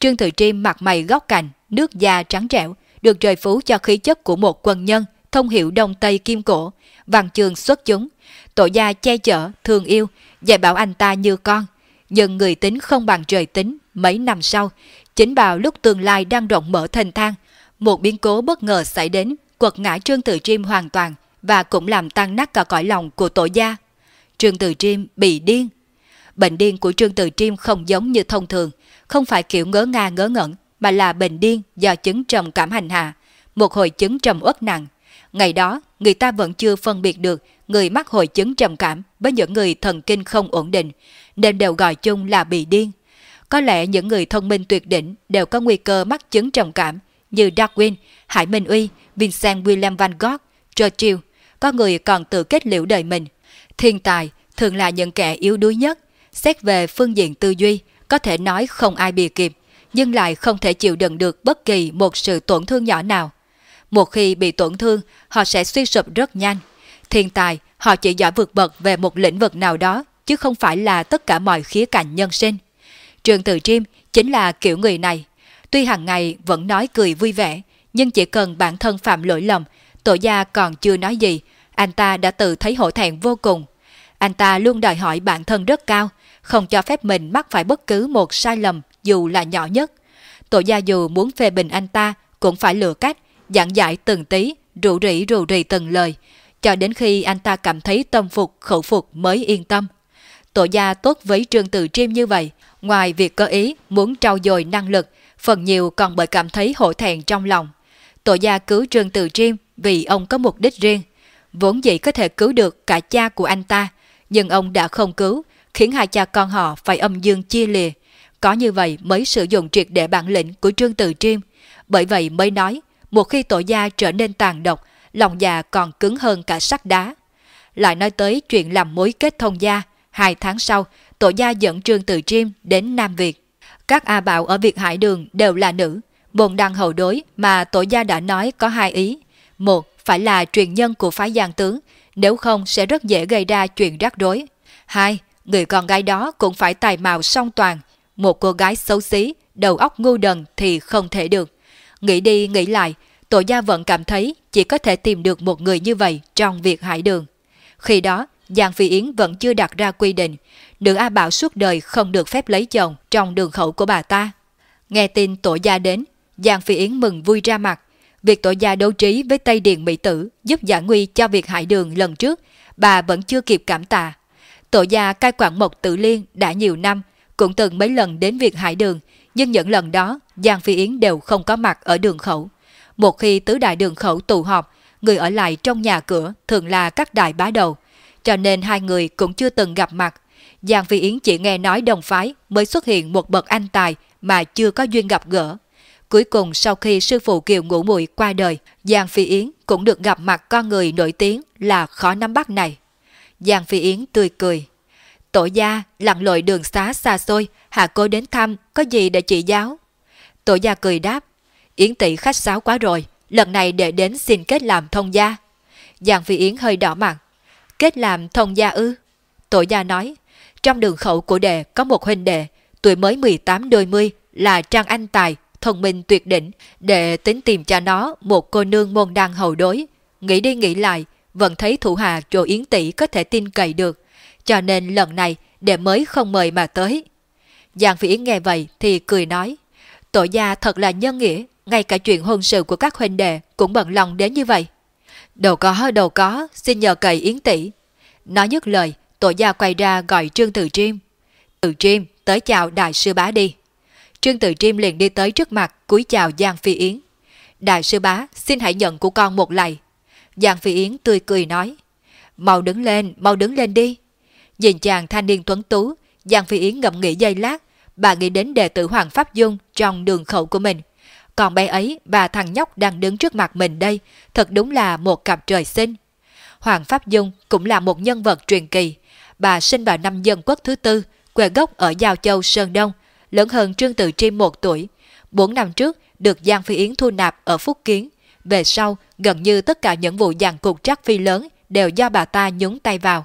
Trương Từ Triêm mặt mày góc cạnh, nước da trắng trẻo, được trời phú cho khí chất của một quân nhân thông hiểu đông tây kim cổ, văn trường xuất chúng. Tổ gia che chở, thương yêu, dạy bảo anh ta như con. Nhưng người tính không bằng trời tính, mấy năm sau, chính vào lúc tương lai đang rộng mở thành thang, một biến cố bất ngờ xảy đến, quật ngã Trương Từ Triêm hoàn toàn và cũng làm tăng nát cả cõi lòng của tổ gia. Trương Từ Triêm bị điên. Bệnh điên của Trương Từ Triêm không giống như thông thường, không phải kiểu ngớ nga ngớ ngẩn, mà là bệnh điên do chứng trầm cảm hành hạ, một hồi chứng trầm uất nặng. Ngày đó, người ta vẫn chưa phân biệt được người mắc hội chứng trầm cảm với những người thần kinh không ổn định, nên đều gọi chung là bị điên. Có lẽ những người thông minh tuyệt đỉnh đều có nguy cơ mắc chứng trầm cảm như Darwin, Hải Minh Uy, Vincent William van Gogh, Churchill. Có người còn tự kết liễu đời mình. Thiên tài thường là những kẻ yếu đuối nhất. Xét về phương diện tư duy, có thể nói không ai bì kịp, nhưng lại không thể chịu đựng được bất kỳ một sự tổn thương nhỏ nào. Một khi bị tổn thương, họ sẽ suy sụp rất nhanh. Thiên tài, họ chỉ giỏi vượt bậc về một lĩnh vực nào đó, chứ không phải là tất cả mọi khía cạnh nhân sinh. Trường Từ Chiêm chính là kiểu người này. Tuy hàng ngày vẫn nói cười vui vẻ, nhưng chỉ cần bản thân phạm lỗi lầm, tổ gia còn chưa nói gì, anh ta đã tự thấy hổ thẹn vô cùng. Anh ta luôn đòi hỏi bản thân rất cao, không cho phép mình mắc phải bất cứ một sai lầm dù là nhỏ nhất. Tổ gia dù muốn phê bình anh ta cũng phải lựa cách, giảng giải từng tí, rủ rỉ rủ rì từng lời, cho đến khi anh ta cảm thấy tâm phục, khẩu phục mới yên tâm. Tổ gia tốt với Trương Từ Triêm như vậy, ngoài việc có ý muốn trau dồi năng lực, phần nhiều còn bởi cảm thấy hổ thẹn trong lòng. Tổ gia cứu Trương Từ Triêm vì ông có mục đích riêng, vốn dĩ có thể cứu được cả cha của anh ta, nhưng ông đã không cứu, khiến hai cha con họ phải âm dương chia lìa. Có như vậy mới sử dụng triệt để bản lĩnh của Trương Từ Triêm. Bởi vậy mới nói, một khi tổ gia trở nên tàn độc, lòng già còn cứng hơn cả sắt đá. Lại nói tới chuyện làm mối kết thông gia, hai tháng sau, tổ gia dẫn Trương Từ Triêm đến Nam Việt. Các A Bảo ở Việt Hải Đường đều là nữ. Bồn đăng hậu đối mà tổ gia đã nói có hai ý. Một, phải là truyền nhân của phái giang tướng, nếu không sẽ rất dễ gây ra chuyện rắc rối. Hai, người con gái đó cũng phải tài mạo song toàn. Một cô gái xấu xí, đầu óc ngu đần thì không thể được. Nghĩ đi nghĩ lại, tổ gia vẫn cảm thấy chỉ có thể tìm được một người như vậy trong việc hải đường. Khi đó, Giang Phi Yến vẫn chưa đặt ra quy định, nữ A Bảo suốt đời không được phép lấy chồng trong đường khẩu của bà ta. Nghe tin tổ gia đến, Giang Phi Yến mừng vui ra mặt. Việc tổ gia đấu trí với Tây Điền Mỹ Tử giúp giải nguy cho việc hải đường lần trước, bà vẫn chưa kịp cảm tạ. Tổ gia cai quản Mộc Tử Liên đã nhiều năm, cũng từng mấy lần đến việc hải đường, nhưng những lần đó Giang Phi Yến đều không có mặt ở đường khẩu. Một khi tứ đại đường khẩu tụ họp, người ở lại trong nhà cửa thường là các đại bá đầu, cho nên hai người cũng chưa từng gặp mặt. Giang Phi Yến chỉ nghe nói đồng phái mới xuất hiện một bậc anh tài mà chưa có duyên gặp gỡ. Cuối cùng sau khi sư phụ Kiều Ngũ Mùi qua đời, Giang Phi Yến cũng được gặp mặt con người nổi tiếng là khó nắm bắt này. Giang Phi Yến tươi cười. Tổ gia lặn lội đường xá xa xôi, hạ cô đến thăm, có gì để chỉ giáo? Tổ gia cười đáp. Yến tỷ khách sáo quá rồi, lần này để đến xin kết làm thông gia. Giàng Phi Yến hơi đỏ mặt. Kết làm thông gia ư? Tổ gia nói, trong đường khẩu của đệ có một huynh đệ, tuổi mới 18 đôi mươi là Trang Anh Tài, thông minh tuyệt đỉnh, đệ tính tìm cho nó một cô nương môn đăng hậu đối. Nghĩ đi nghĩ lại, vẫn thấy thủ hạ chỗ Yến Tỷ có thể tin cậy được, cho nên lần này đệ mới không mời mà tới. Giang Phi Yến nghe vậy thì cười nói, tổ gia thật là nhân nghĩa, ngay cả chuyện hôn sự của các huynh đệ cũng bận lòng đến như vậy. Đâu có, đâu có, xin nhờ cậy Yến Tỷ. Nói nhất lời, tổ gia quay ra gọi Trương Từ Triêm. Từ Triêm, tới chào đại sư bá đi. Trương Từ Triêm liền đi tới trước mặt, cúi chào Giang Phi Yến. Đại sư bá, xin hãy nhận của con một lạy. Giang Phi Yến tươi cười nói. Mau đứng lên, mau đứng lên đi. Nhìn chàng thanh niên tuấn tú, Giang Phi Yến ngậm nghĩ giây lát, bà nghĩ đến đệ tử Hoàng Pháp Dung trong đường khẩu của mình. Còn bé ấy và thằng nhóc đang đứng trước mặt mình đây, thật đúng là một cặp trời sinh. Hoàng Pháp Dung cũng là một nhân vật truyền kỳ. Bà sinh vào năm dân quốc thứ tư, quê gốc ở Giao Châu Sơn Đông, lớn hơn Trương Tự Tri một tuổi. Bốn năm trước được Giang Phi Yến thu nạp ở Phúc Kiến. Về sau, gần như tất cả những vụ giàn cục trắc phi lớn đều do bà ta nhúng tay vào.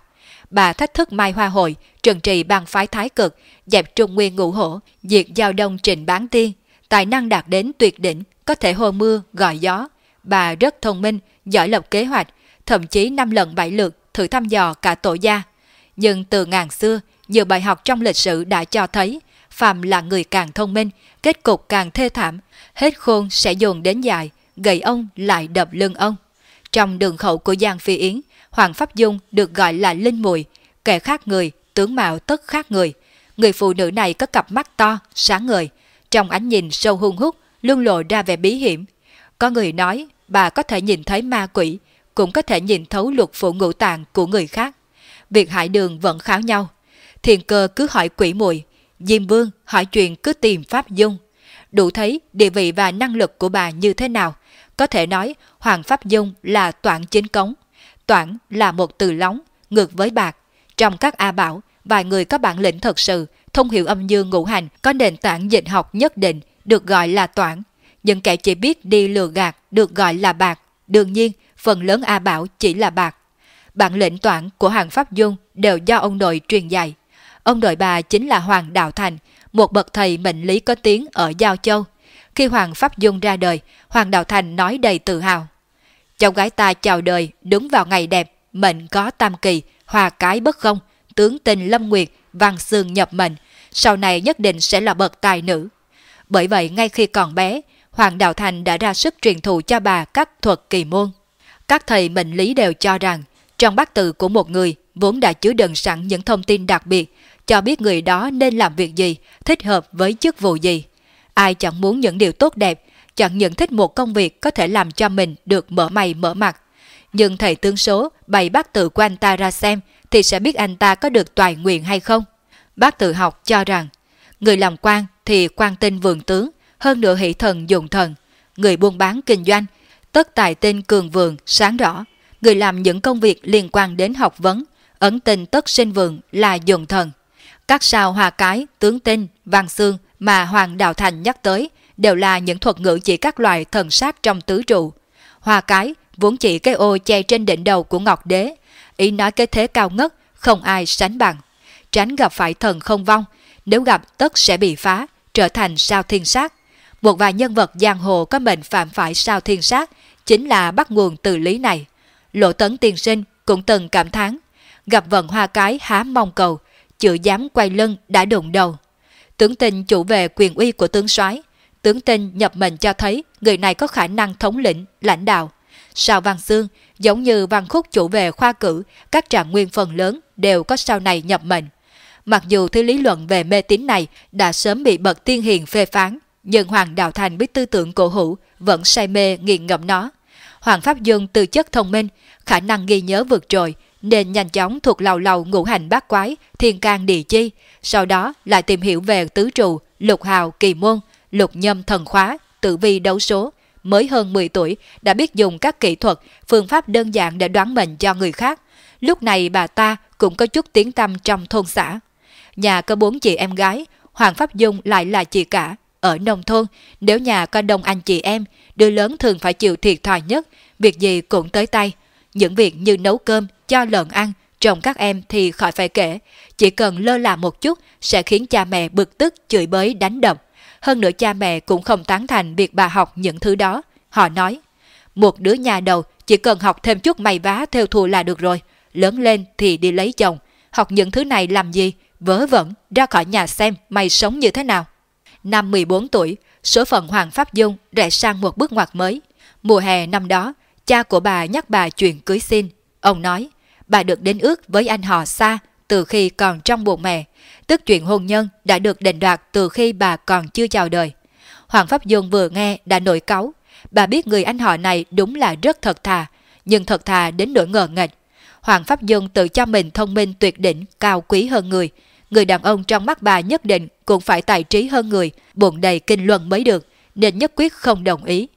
Bà thách thức Mai Hoa Hội, trừng trị bang phái Thái Cực, dẹp Trung Nguyên ngũ hổ, diệt giao đông trình bán tiên. Tài năng đạt đến tuyệt đỉnh, có thể hô mưa, gọi gió. Bà rất thông minh, giỏi lập kế hoạch, thậm chí năm lần bảy lượt thử thăm dò cả tổ gia. Nhưng từ ngàn xưa, nhiều bài học trong lịch sử đã cho thấy, phạm là người càng thông minh, kết cục càng thê thảm, hết khôn sẽ dồn đến dài, gầy ông lại đập lưng ông. Trong đường khẩu của Giang Phi Yến, Hoàng Pháp Dung được gọi là Linh Mùi, kẻ khác người, tướng mạo tất khác người. Người phụ nữ này có cặp mắt to, sáng ngời, trong ánh nhìn sâu hung hút, luôn lộ ra vẻ bí hiểm. Có người nói bà có thể nhìn thấy ma quỷ, cũng có thể nhìn thấu luật phụ ngũ tạng của người khác. Việc hại đường vẫn kháo nhau. Thiền cơ cứ hỏi quỷ mùi, Diêm Vương hỏi chuyện cứ tìm Pháp Dung. Đủ thấy địa vị và năng lực của bà như thế nào. Có thể nói Hoàng Pháp Dung là toạn chính cống. Toản là một từ lóng, ngược với bạc. Trong các A Bảo, vài người có bản lĩnh thật sự, thông hiểu âm dương ngũ hành, có nền tảng dịch học nhất định, được gọi là toản. Những kẻ chỉ biết đi lừa gạt được gọi là bạc. Đương nhiên, phần lớn A Bảo chỉ là bạc. Bản lĩnh toản của Hoàng Pháp Dung đều do ông nội truyền dạy. Ông nội bà chính là Hoàng Đạo Thành, một bậc thầy mệnh lý có tiếng ở Giao Châu. Khi Hoàng Pháp Dung ra đời, Hoàng Đạo Thành nói đầy tự hào. Cháu gái ta chào đời đúng vào ngày đẹp, mệnh có tam kỳ, hòa cái bất không, tướng tình Lâm Nguyệt, văn xương nhập mệnh, sau này nhất định sẽ là bậc tài nữ. Bởi vậy ngay khi còn bé, Hoàng Đạo Thành đã ra sức truyền thụ cho bà các thuật kỳ môn. Các thầy mệnh lý đều cho rằng, trong bát tự của một người vốn đã chứa đựng sẵn những thông tin đặc biệt, cho biết người đó nên làm việc gì, thích hợp với chức vụ gì. Ai chẳng muốn những điều tốt đẹp, chẳng những thích một công việc có thể làm cho mình được mở mày mở mặt. Nhưng thầy tương số bày bác tự của anh ta ra xem thì sẽ biết anh ta có được toàn nguyện hay không. Bác tự học cho rằng, người làm quan thì quan tinh vườn tướng, hơn nữa hỷ thần dùng thần. Người buôn bán kinh doanh, tất tài tinh cường vườn, sáng rõ. Người làm những công việc liên quan đến học vấn, ấn tinh tất sinh vườn là dùng thần. Các sao hòa cái, tướng tinh, vàng xương mà Hoàng Đạo Thành nhắc tới đều là những thuật ngữ chỉ các loài thần sát trong tứ trụ. Hoa cái vốn chỉ cái ô che trên đỉnh đầu của Ngọc Đế, ý nói cái thế cao ngất, không ai sánh bằng. Tránh gặp phải thần không vong, nếu gặp tất sẽ bị phá, trở thành sao thiên sát. Một vài nhân vật giang hồ có mệnh phạm phải sao thiên sát, chính là bắt nguồn từ lý này. Lộ tấn tiên sinh cũng từng cảm thán, gặp vận hoa cái há mong cầu, chưa dám quay lưng đã đụng đầu. Tướng tình chủ về quyền uy của tướng soái tướng tinh nhập mệnh cho thấy người này có khả năng thống lĩnh, lãnh đạo. Sao Văn Xương, giống như Văn Khúc chủ về khoa cử, các trạng nguyên phần lớn đều có sau này nhập mệnh. Mặc dù thứ lý luận về mê tín này đã sớm bị bậc tiên hiền phê phán, nhưng Hoàng Đạo Thành biết tư tưởng cổ hữu vẫn say mê nghiền ngẫm nó. Hoàng Pháp Dương từ chất thông minh, khả năng ghi nhớ vượt trội, nên nhanh chóng thuộc lầu lầu ngũ hành bát quái, thiên can địa chi, sau đó lại tìm hiểu về tứ trụ, lục hào, kỳ môn, lục nhâm thần khóa, tử vi đấu số. Mới hơn 10 tuổi đã biết dùng các kỹ thuật, phương pháp đơn giản để đoán mệnh cho người khác. Lúc này bà ta cũng có chút tiếng tâm trong thôn xã. Nhà có bốn chị em gái, Hoàng Pháp Dung lại là chị cả. Ở nông thôn, nếu nhà có đông anh chị em, đứa lớn thường phải chịu thiệt thòi nhất, việc gì cũng tới tay. Những việc như nấu cơm, cho lợn ăn, trồng các em thì khỏi phải kể. Chỉ cần lơ là một chút sẽ khiến cha mẹ bực tức, chửi bới, đánh đập. Hơn nữa cha mẹ cũng không tán thành việc bà học những thứ đó. Họ nói, một đứa nhà đầu chỉ cần học thêm chút may vá theo thùa là được rồi. Lớn lên thì đi lấy chồng. Học những thứ này làm gì? Vớ vẩn, ra khỏi nhà xem mày sống như thế nào. Năm 14 tuổi, số phận Hoàng Pháp Dung rẽ sang một bước ngoặt mới. Mùa hè năm đó, cha của bà nhắc bà chuyện cưới xin. Ông nói, bà được đến ước với anh họ xa từ khi còn trong bụng mẹ, tức chuyện hôn nhân đã được định đoạt từ khi bà còn chưa chào đời. Hoàng Pháp Dung vừa nghe đã nổi cáu, bà biết người anh họ này đúng là rất thật thà, nhưng thật thà đến nỗi ngờ nghệch. Hoàng Pháp Dung tự cho mình thông minh tuyệt đỉnh, cao quý hơn người. Người đàn ông trong mắt bà nhất định cũng phải tài trí hơn người, buồn đầy kinh luận mới được, nên nhất quyết không đồng ý.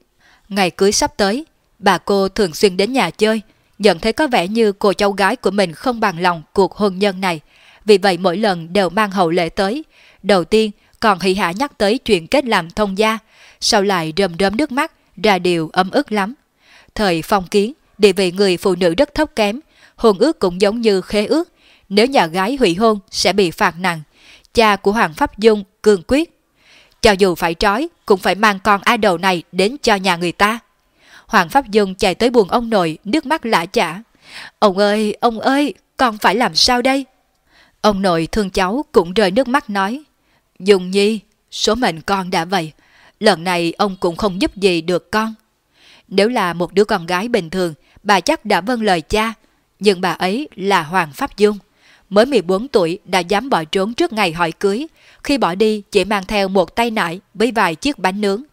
Ngày cưới sắp tới, bà cô thường xuyên đến nhà chơi, nhận thấy có vẻ như cô cháu gái của mình không bằng lòng cuộc hôn nhân này. Vì vậy mỗi lần đều mang hậu lễ tới. Đầu tiên còn hỉ hả nhắc tới chuyện kết làm thông gia, sau lại rơm rớm nước mắt, ra điều ấm ức lắm. Thời phong kiến, địa vị người phụ nữ rất thấp kém, hôn ước cũng giống như khế ước. Nếu nhà gái hủy hôn sẽ bị phạt nặng. Cha của Hoàng Pháp Dung cương quyết. Cho dù phải trói, cũng phải mang con ai đầu này đến cho nhà người ta. Hoàng Pháp Dung chạy tới buồn ông nội, nước mắt lã chả. Ông ơi, ông ơi, con phải làm sao đây? Ông nội thương cháu cũng rơi nước mắt nói. Dung nhi, số mệnh con đã vậy. Lần này ông cũng không giúp gì được con. Nếu là một đứa con gái bình thường, bà chắc đã vâng lời cha. Nhưng bà ấy là Hoàng Pháp Dung. Mới 14 tuổi đã dám bỏ trốn trước ngày hỏi cưới. Khi bỏ đi chỉ mang theo một tay nải với vài chiếc bánh nướng.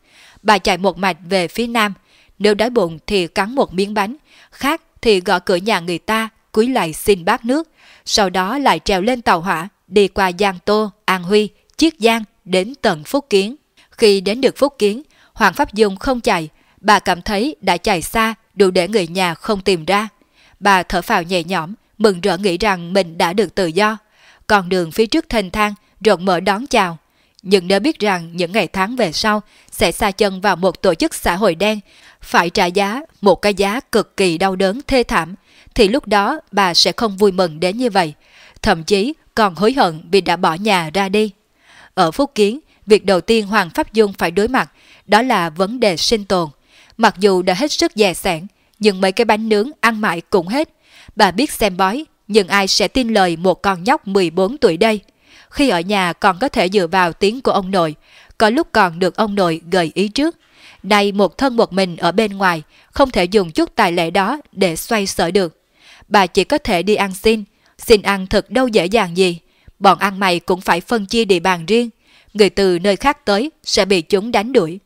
Bà chạy một mạch về phía nam, nếu đói bụng thì cắn một miếng bánh, khác thì gõ cửa nhà người ta, cúi lại xin bát nước, sau đó lại trèo lên tàu hỏa, đi qua Giang Tô, An Huy, Chiết Giang đến tận Phúc Kiến. Khi đến được Phúc Kiến, Hoàng Pháp Dung không chạy, bà cảm thấy đã chạy xa đủ để người nhà không tìm ra. Bà thở phào nhẹ nhõm, mừng rỡ nghĩ rằng mình đã được tự do. Còn đường phía trước thanh thang, rộng mở đón chào. Nhưng nếu biết rằng những ngày tháng về sau sẽ xa chân vào một tổ chức xã hội đen, phải trả giá một cái giá cực kỳ đau đớn thê thảm, thì lúc đó bà sẽ không vui mừng đến như vậy, thậm chí còn hối hận vì đã bỏ nhà ra đi. Ở Phúc Kiến, việc đầu tiên Hoàng Pháp Dung phải đối mặt đó là vấn đề sinh tồn. Mặc dù đã hết sức dè sẻn, nhưng mấy cái bánh nướng ăn mãi cũng hết. Bà biết xem bói, nhưng ai sẽ tin lời một con nhóc 14 tuổi đây? Khi ở nhà còn có thể dựa vào tiếng của ông nội, có lúc còn được ông nội gợi ý trước. Nay một thân một mình ở bên ngoài, không thể dùng chút tài lệ đó để xoay sở được. Bà chỉ có thể đi ăn xin, xin ăn thật đâu dễ dàng gì. Bọn ăn mày cũng phải phân chia địa bàn riêng. Người từ nơi khác tới sẽ bị chúng đánh đuổi.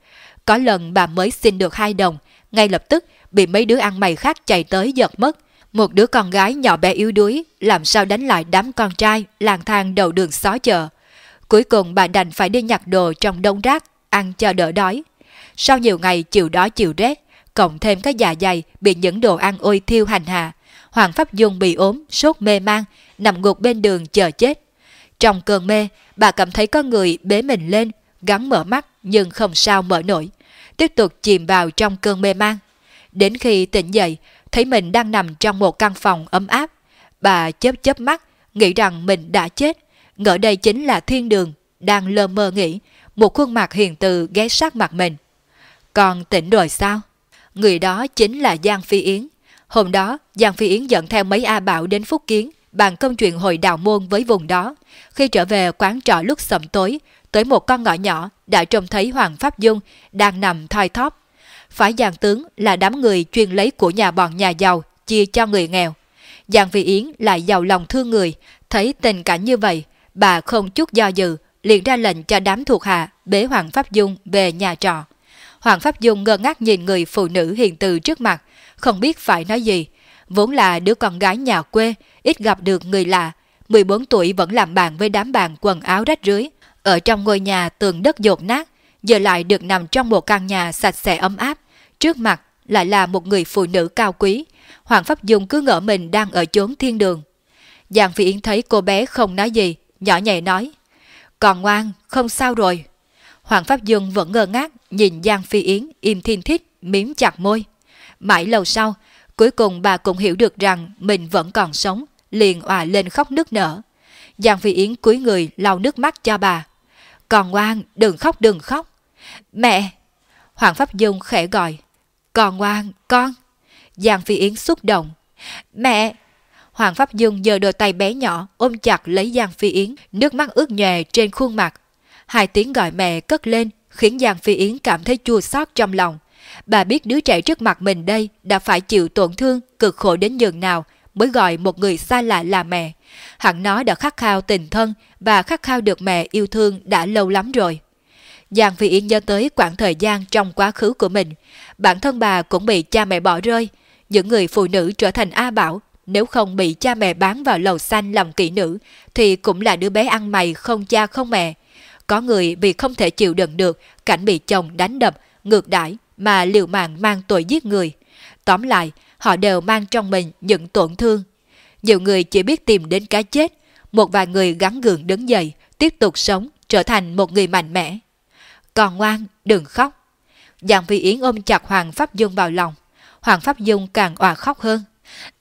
Có lần bà mới xin được hai đồng, ngay lập tức bị mấy đứa ăn mày khác chạy tới giật mất. Một đứa con gái nhỏ bé yếu đuối làm sao đánh lại đám con trai lang thang đầu đường xó chợ. Cuối cùng bà đành phải đi nhặt đồ trong đông rác, ăn cho đỡ đói. Sau nhiều ngày chịu đói chịu rét, cộng thêm cái dạ dày bị những đồ ăn ôi thiêu hành hạ, Hoàng Pháp Dung bị ốm, sốt mê man, nằm gục bên đường chờ chết. Trong cơn mê, bà cảm thấy có người bế mình lên, gắn mở mắt nhưng không sao mở nổi. Tiếp tục chìm vào trong cơn mê man. Đến khi tỉnh dậy, thấy mình đang nằm trong một căn phòng ấm áp. Bà chớp chớp mắt, nghĩ rằng mình đã chết. Ngỡ đây chính là thiên đường, đang lơ mơ nghĩ, một khuôn mặt hiền từ ghé sát mặt mình. Còn tỉnh rồi sao? Người đó chính là Giang Phi Yến. Hôm đó, Giang Phi Yến dẫn theo mấy A Bảo đến Phúc Kiến, bàn công chuyện hồi đào môn với vùng đó. Khi trở về quán trọ lúc sầm tối, tới một con ngõ nhỏ đã trông thấy Hoàng Pháp Dung đang nằm thoi thóp. Phải Giang Tướng là đám người chuyên lấy của nhà bọn nhà giàu, chia cho người nghèo. Giang Phi Yến lại giàu lòng thương người, thấy tình cảnh như vậy, bà không chút do dự, liền ra lệnh cho đám thuộc hạ bế Hoàng Pháp Dung về nhà trọ. Hoàng Pháp Dung ngơ ngác nhìn người phụ nữ hiền từ trước mặt, không biết phải nói gì. vốn là đứa con gái nhà quê, ít gặp được người lạ, 14 tuổi vẫn làm bạn với đám bạn quần áo rách rưới. Ở trong ngôi nhà tường đất dột nát, giờ lại được nằm trong một căn nhà sạch sẽ ấm áp. Trước mặt lại là một người phụ nữ cao quý. Hoàng Pháp Dung cứ ngỡ mình đang ở chốn thiên đường. Giang Phi Yến thấy cô bé không nói gì, nhỏ nhẹ nói. Còn ngoan, không sao rồi. Hoàng Pháp Dung vẫn ngơ ngác nhìn Giang Phi Yến im thiên thích, miếm chặt môi. Mãi lâu sau, cuối cùng bà cũng hiểu được rằng mình vẫn còn sống, liền òa lên khóc nức nở. Giang Phi Yến cúi người lau nước mắt cho bà. Còn ngoan, đừng khóc đừng khóc. Mẹ! Hoàng Pháp Dung khẽ gọi. Còn ngoan, con! Giang Phi Yến xúc động. Mẹ! Hoàng Pháp dương giơ đôi tay bé nhỏ ôm chặt lấy Giang Phi Yến, nước mắt ướt nhòe trên khuôn mặt. Hai tiếng gọi mẹ cất lên khiến Giang Phi Yến cảm thấy chua xót trong lòng. Bà biết đứa trẻ trước mặt mình đây đã phải chịu tổn thương, cực khổ đến nhường nào mới gọi một người xa lạ là mẹ. Hẳn nó đã khát khao tình thân và khát khao được mẹ yêu thương đã lâu lắm rồi. Giang Phi Yến nhớ tới quãng thời gian trong quá khứ của mình. Bản thân bà cũng bị cha mẹ bỏ rơi. Những người phụ nữ trở thành A Bảo nếu không bị cha mẹ bán vào lầu xanh làm kỹ nữ thì cũng là đứa bé ăn mày không cha không mẹ. Có người vì không thể chịu đựng được cảnh bị chồng đánh đập, ngược đãi mà liều mạng mang tội giết người. Tóm lại, họ đều mang trong mình những tổn thương. Nhiều người chỉ biết tìm đến cái chết, một vài người gắn gượng đứng dậy, tiếp tục sống, trở thành một người mạnh mẽ. Còn ngoan, đừng khóc. Giang Phi Yến ôm chặt Hoàng Pháp Dung vào lòng. Hoàng Pháp Dung càng òa khóc hơn.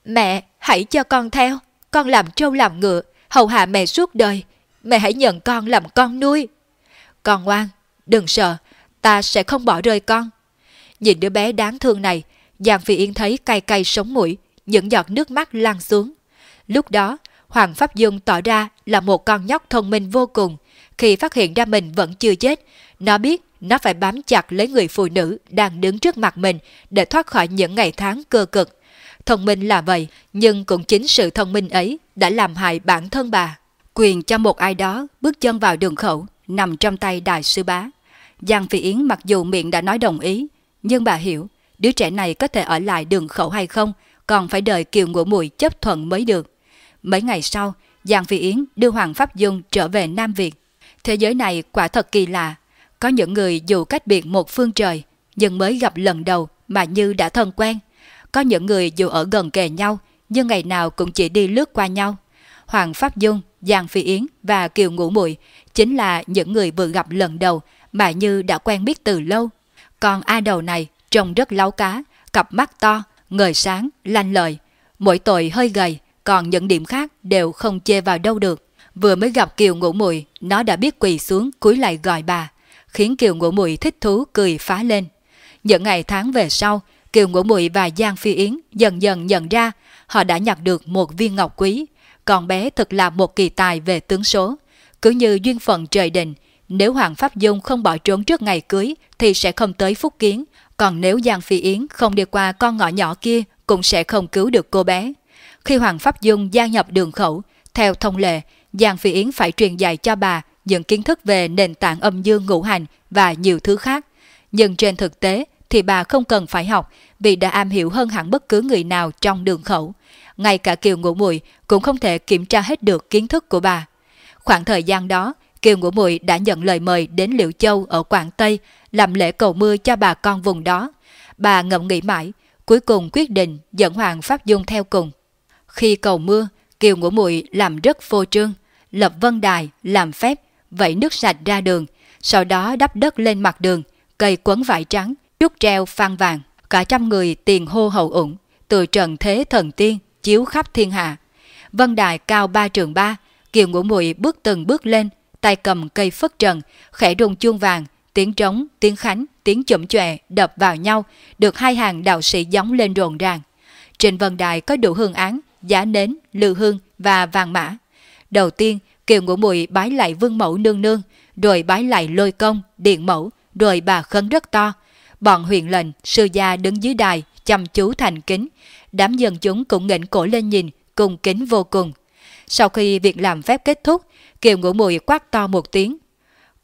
Mẹ, hãy cho con theo. Con làm trâu làm ngựa, hầu hạ mẹ suốt đời. Mẹ hãy nhận con làm con nuôi. Con ngoan, đừng sợ, ta sẽ không bỏ rơi con. Nhìn đứa bé đáng thương này, Giang Phi Yên thấy cay cay sống mũi, những giọt nước mắt lan xuống. Lúc đó, Hoàng Pháp Dung tỏ ra là một con nhóc thông minh vô cùng. Khi phát hiện ra mình vẫn chưa chết, nó biết nó phải bám chặt lấy người phụ nữ đang đứng trước mặt mình để thoát khỏi những ngày tháng cơ cực. Thông minh là vậy, nhưng cũng chính sự thông minh ấy đã làm hại bản thân bà. Quyền cho một ai đó bước chân vào đường khẩu, nằm trong tay đại sư bá. Giang Phi Yến mặc dù miệng đã nói đồng ý, nhưng bà hiểu đứa trẻ này có thể ở lại đường khẩu hay không, còn phải đợi Kiều Ngũ Mùi chấp thuận mới được. Mấy ngày sau, Giang Phi Yến đưa Hoàng Pháp Dung trở về Nam Việt. Thế giới này quả thật kỳ lạ. Có những người dù cách biệt một phương trời, nhưng mới gặp lần đầu mà như đã thân quen. Có những người dù ở gần kề nhau, nhưng ngày nào cũng chỉ đi lướt qua nhau. Hoàng Pháp Dung, Giang Phi Yến và Kiều Ngũ Mùi chính là những người vừa gặp lần đầu mà như đã quen biết từ lâu. Còn A đầu này trông rất láo cá, cặp mắt to, ngời sáng, lanh lợi. Mỗi tội hơi gầy, còn những điểm khác đều không chê vào đâu được. Vừa mới gặp Kiều Ngũ Mùi, nó đã biết quỳ xuống cúi lại gọi bà, khiến Kiều Ngũ Mùi thích thú cười phá lên. Những ngày tháng về sau, Kiều Ngũ Mùi và Giang Phi Yến dần dần nhận ra họ đã nhặt được một viên ngọc quý. Con bé thật là một kỳ tài về tướng số. Cứ như duyên phận trời định, nếu Hoàng Pháp Dung không bỏ trốn trước ngày cưới thì sẽ không tới phúc kiến. Còn nếu Giang Phi Yến không đi qua con ngõ nhỏ kia cũng sẽ không cứu được cô bé. Khi Hoàng Pháp Dung gia nhập đường khẩu, theo thông lệ, Giang Phi Yến phải truyền dạy cho bà những kiến thức về nền tảng âm dương ngũ hành và nhiều thứ khác. Nhưng trên thực tế thì bà không cần phải học vì đã am hiểu hơn hẳn bất cứ người nào trong đường khẩu. Ngay cả Kiều Ngũ Mùi cũng không thể kiểm tra hết được kiến thức của bà. Khoảng thời gian đó, Kiều Ngũ Mùi đã nhận lời mời đến liễu Châu ở Quảng Tây làm lễ cầu mưa cho bà con vùng đó. Bà ngậm nghĩ mãi, cuối cùng quyết định dẫn Hoàng Pháp Dung theo cùng. Khi cầu mưa, Kiều Ngũ Mùi làm rất phô trương, lập vân đài, làm phép, vẩy nước sạch ra đường, sau đó đắp đất lên mặt đường, cây quấn vải trắng, trúc treo phan vàng. Cả trăm người tiền hô hậu ủng, từ trần thế thần tiên, chiếu khắp thiên hạ. Vân đài cao ba trường ba, Kiều Ngũ Mùi bước từng bước lên, tay cầm cây phất trần, khẽ rung chuông vàng, tiếng trống, tiếng khánh, tiếng chậm chọe đập vào nhau, được hai hàng đạo sĩ gióng lên rộn ràng. Trên vân đài có đủ hương án, giá nến, lư hương và vàng mã. Đầu tiên, Kiều Ngũ Mùi bái lại vương mẫu nương nương, rồi bái lại lôi công, điện mẫu, rồi bà khấn rất to. Bọn huyện lệnh, sư gia đứng dưới đài, chăm chú thành kính. Đám dân chúng cũng nghỉnh cổ lên nhìn, cùng kính vô cùng. Sau khi việc làm phép kết thúc, Kiều Ngũ Mùi quát to một tiếng.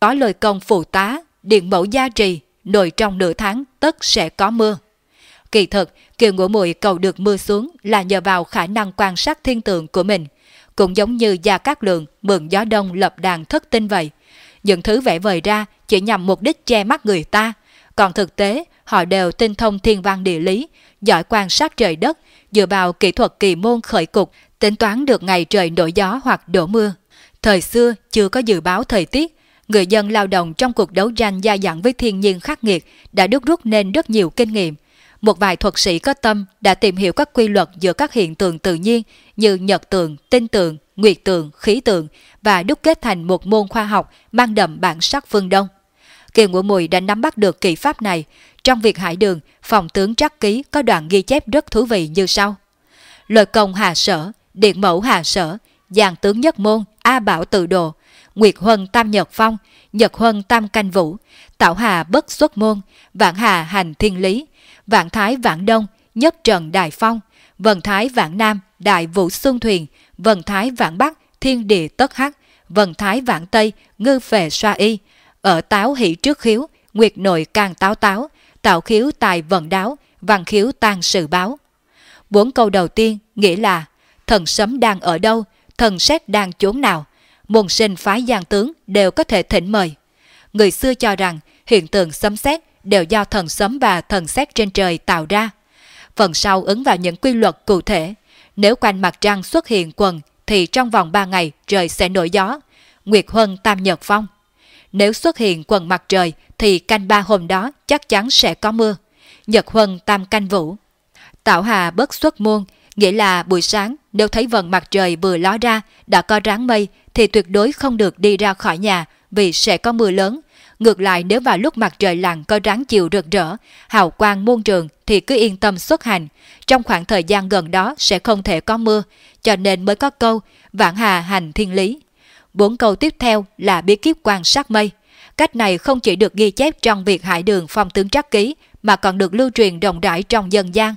Có lời công phụ tá, điện mẫu gia trì, nội trong nửa tháng tất sẽ có mưa. Kỳ thật, Kiều Ngũ Mùi cầu được mưa xuống là nhờ vào khả năng quan sát thiên tượng của mình. Cũng giống như Gia Cát Lượng mượn gió đông lập đàn thất tinh vậy. Những thứ vẽ vời ra chỉ nhằm mục đích che mắt người ta. Còn thực tế, họ đều tinh thông thiên văn địa lý, giỏi quan sát trời đất, dựa vào kỹ thuật kỳ môn khởi cục, tính toán được ngày trời nổi gió hoặc đổ mưa. Thời xưa chưa có dự báo thời tiết, người dân lao động trong cuộc đấu tranh gia dặn với thiên nhiên khắc nghiệt đã đúc rút nên rất nhiều kinh nghiệm. Một vài thuật sĩ có tâm đã tìm hiểu các quy luật giữa các hiện tượng tự nhiên như nhật tượng, tinh tượng, nguyệt tượng, khí tượng và đúc kết thành một môn khoa học mang đậm bản sắc phương Đông. Kiều Ngũ Mùi đã nắm bắt được kỳ pháp này. Trong việc hải đường, phòng tướng Trắc Ký có đoạn ghi chép rất thú vị như sau. Lời công Hà Sở, Điện Mẫu Hà Sở, giàn tướng Nhất Môn, A Bảo Tự Đồ, Nguyệt Huân Tam Nhật Phong, Nhật Huân Tam Canh Vũ, Tạo Hà Bất Xuất Môn, Vạn Hà Hành Thiên Lý, Vạn Thái Vạn Đông, Nhất Trần Đại Phong, Vân Thái Vạn Nam, Đại Vũ Xuân Thuyền, Vân Thái Vạn Bắc, Thiên Địa Tất Hắc, Vân Thái Vạn Tây, Ngư Phệ sa Y, ở táo hỷ trước khiếu, nguyệt nội càng táo táo, tạo khiếu tài vận đáo, văn khiếu tan sự báo. Bốn câu đầu tiên nghĩa là thần sấm đang ở đâu, thần xét đang chốn nào, môn sinh phái giang tướng đều có thể thỉnh mời. Người xưa cho rằng hiện tượng sấm xét đều do thần sấm và thần xét trên trời tạo ra. Phần sau ứng vào những quy luật cụ thể. Nếu quanh mặt trăng xuất hiện quần thì trong vòng 3 ngày trời sẽ nổi gió. Nguyệt Huân Tam Nhật Phong. Nếu xuất hiện quần mặt trời thì canh ba hôm đó chắc chắn sẽ có mưa. Nhật Huân Tam Canh Vũ. Tạo Hà bất xuất muôn, nghĩa là buổi sáng nếu thấy vần mặt trời vừa ló ra đã có ráng mây thì tuyệt đối không được đi ra khỏi nhà vì sẽ có mưa lớn. Ngược lại nếu vào lúc mặt trời lặn có ráng chiều rực rỡ, hào quang muôn trường thì cứ yên tâm xuất hành. Trong khoảng thời gian gần đó sẽ không thể có mưa, cho nên mới có câu vạn hà hành thiên lý. Bốn câu tiếp theo là bí kíp quan sát mây. Cách này không chỉ được ghi chép trong việc hải đường phong tướng trắc ký mà còn được lưu truyền rộng rãi trong dân gian.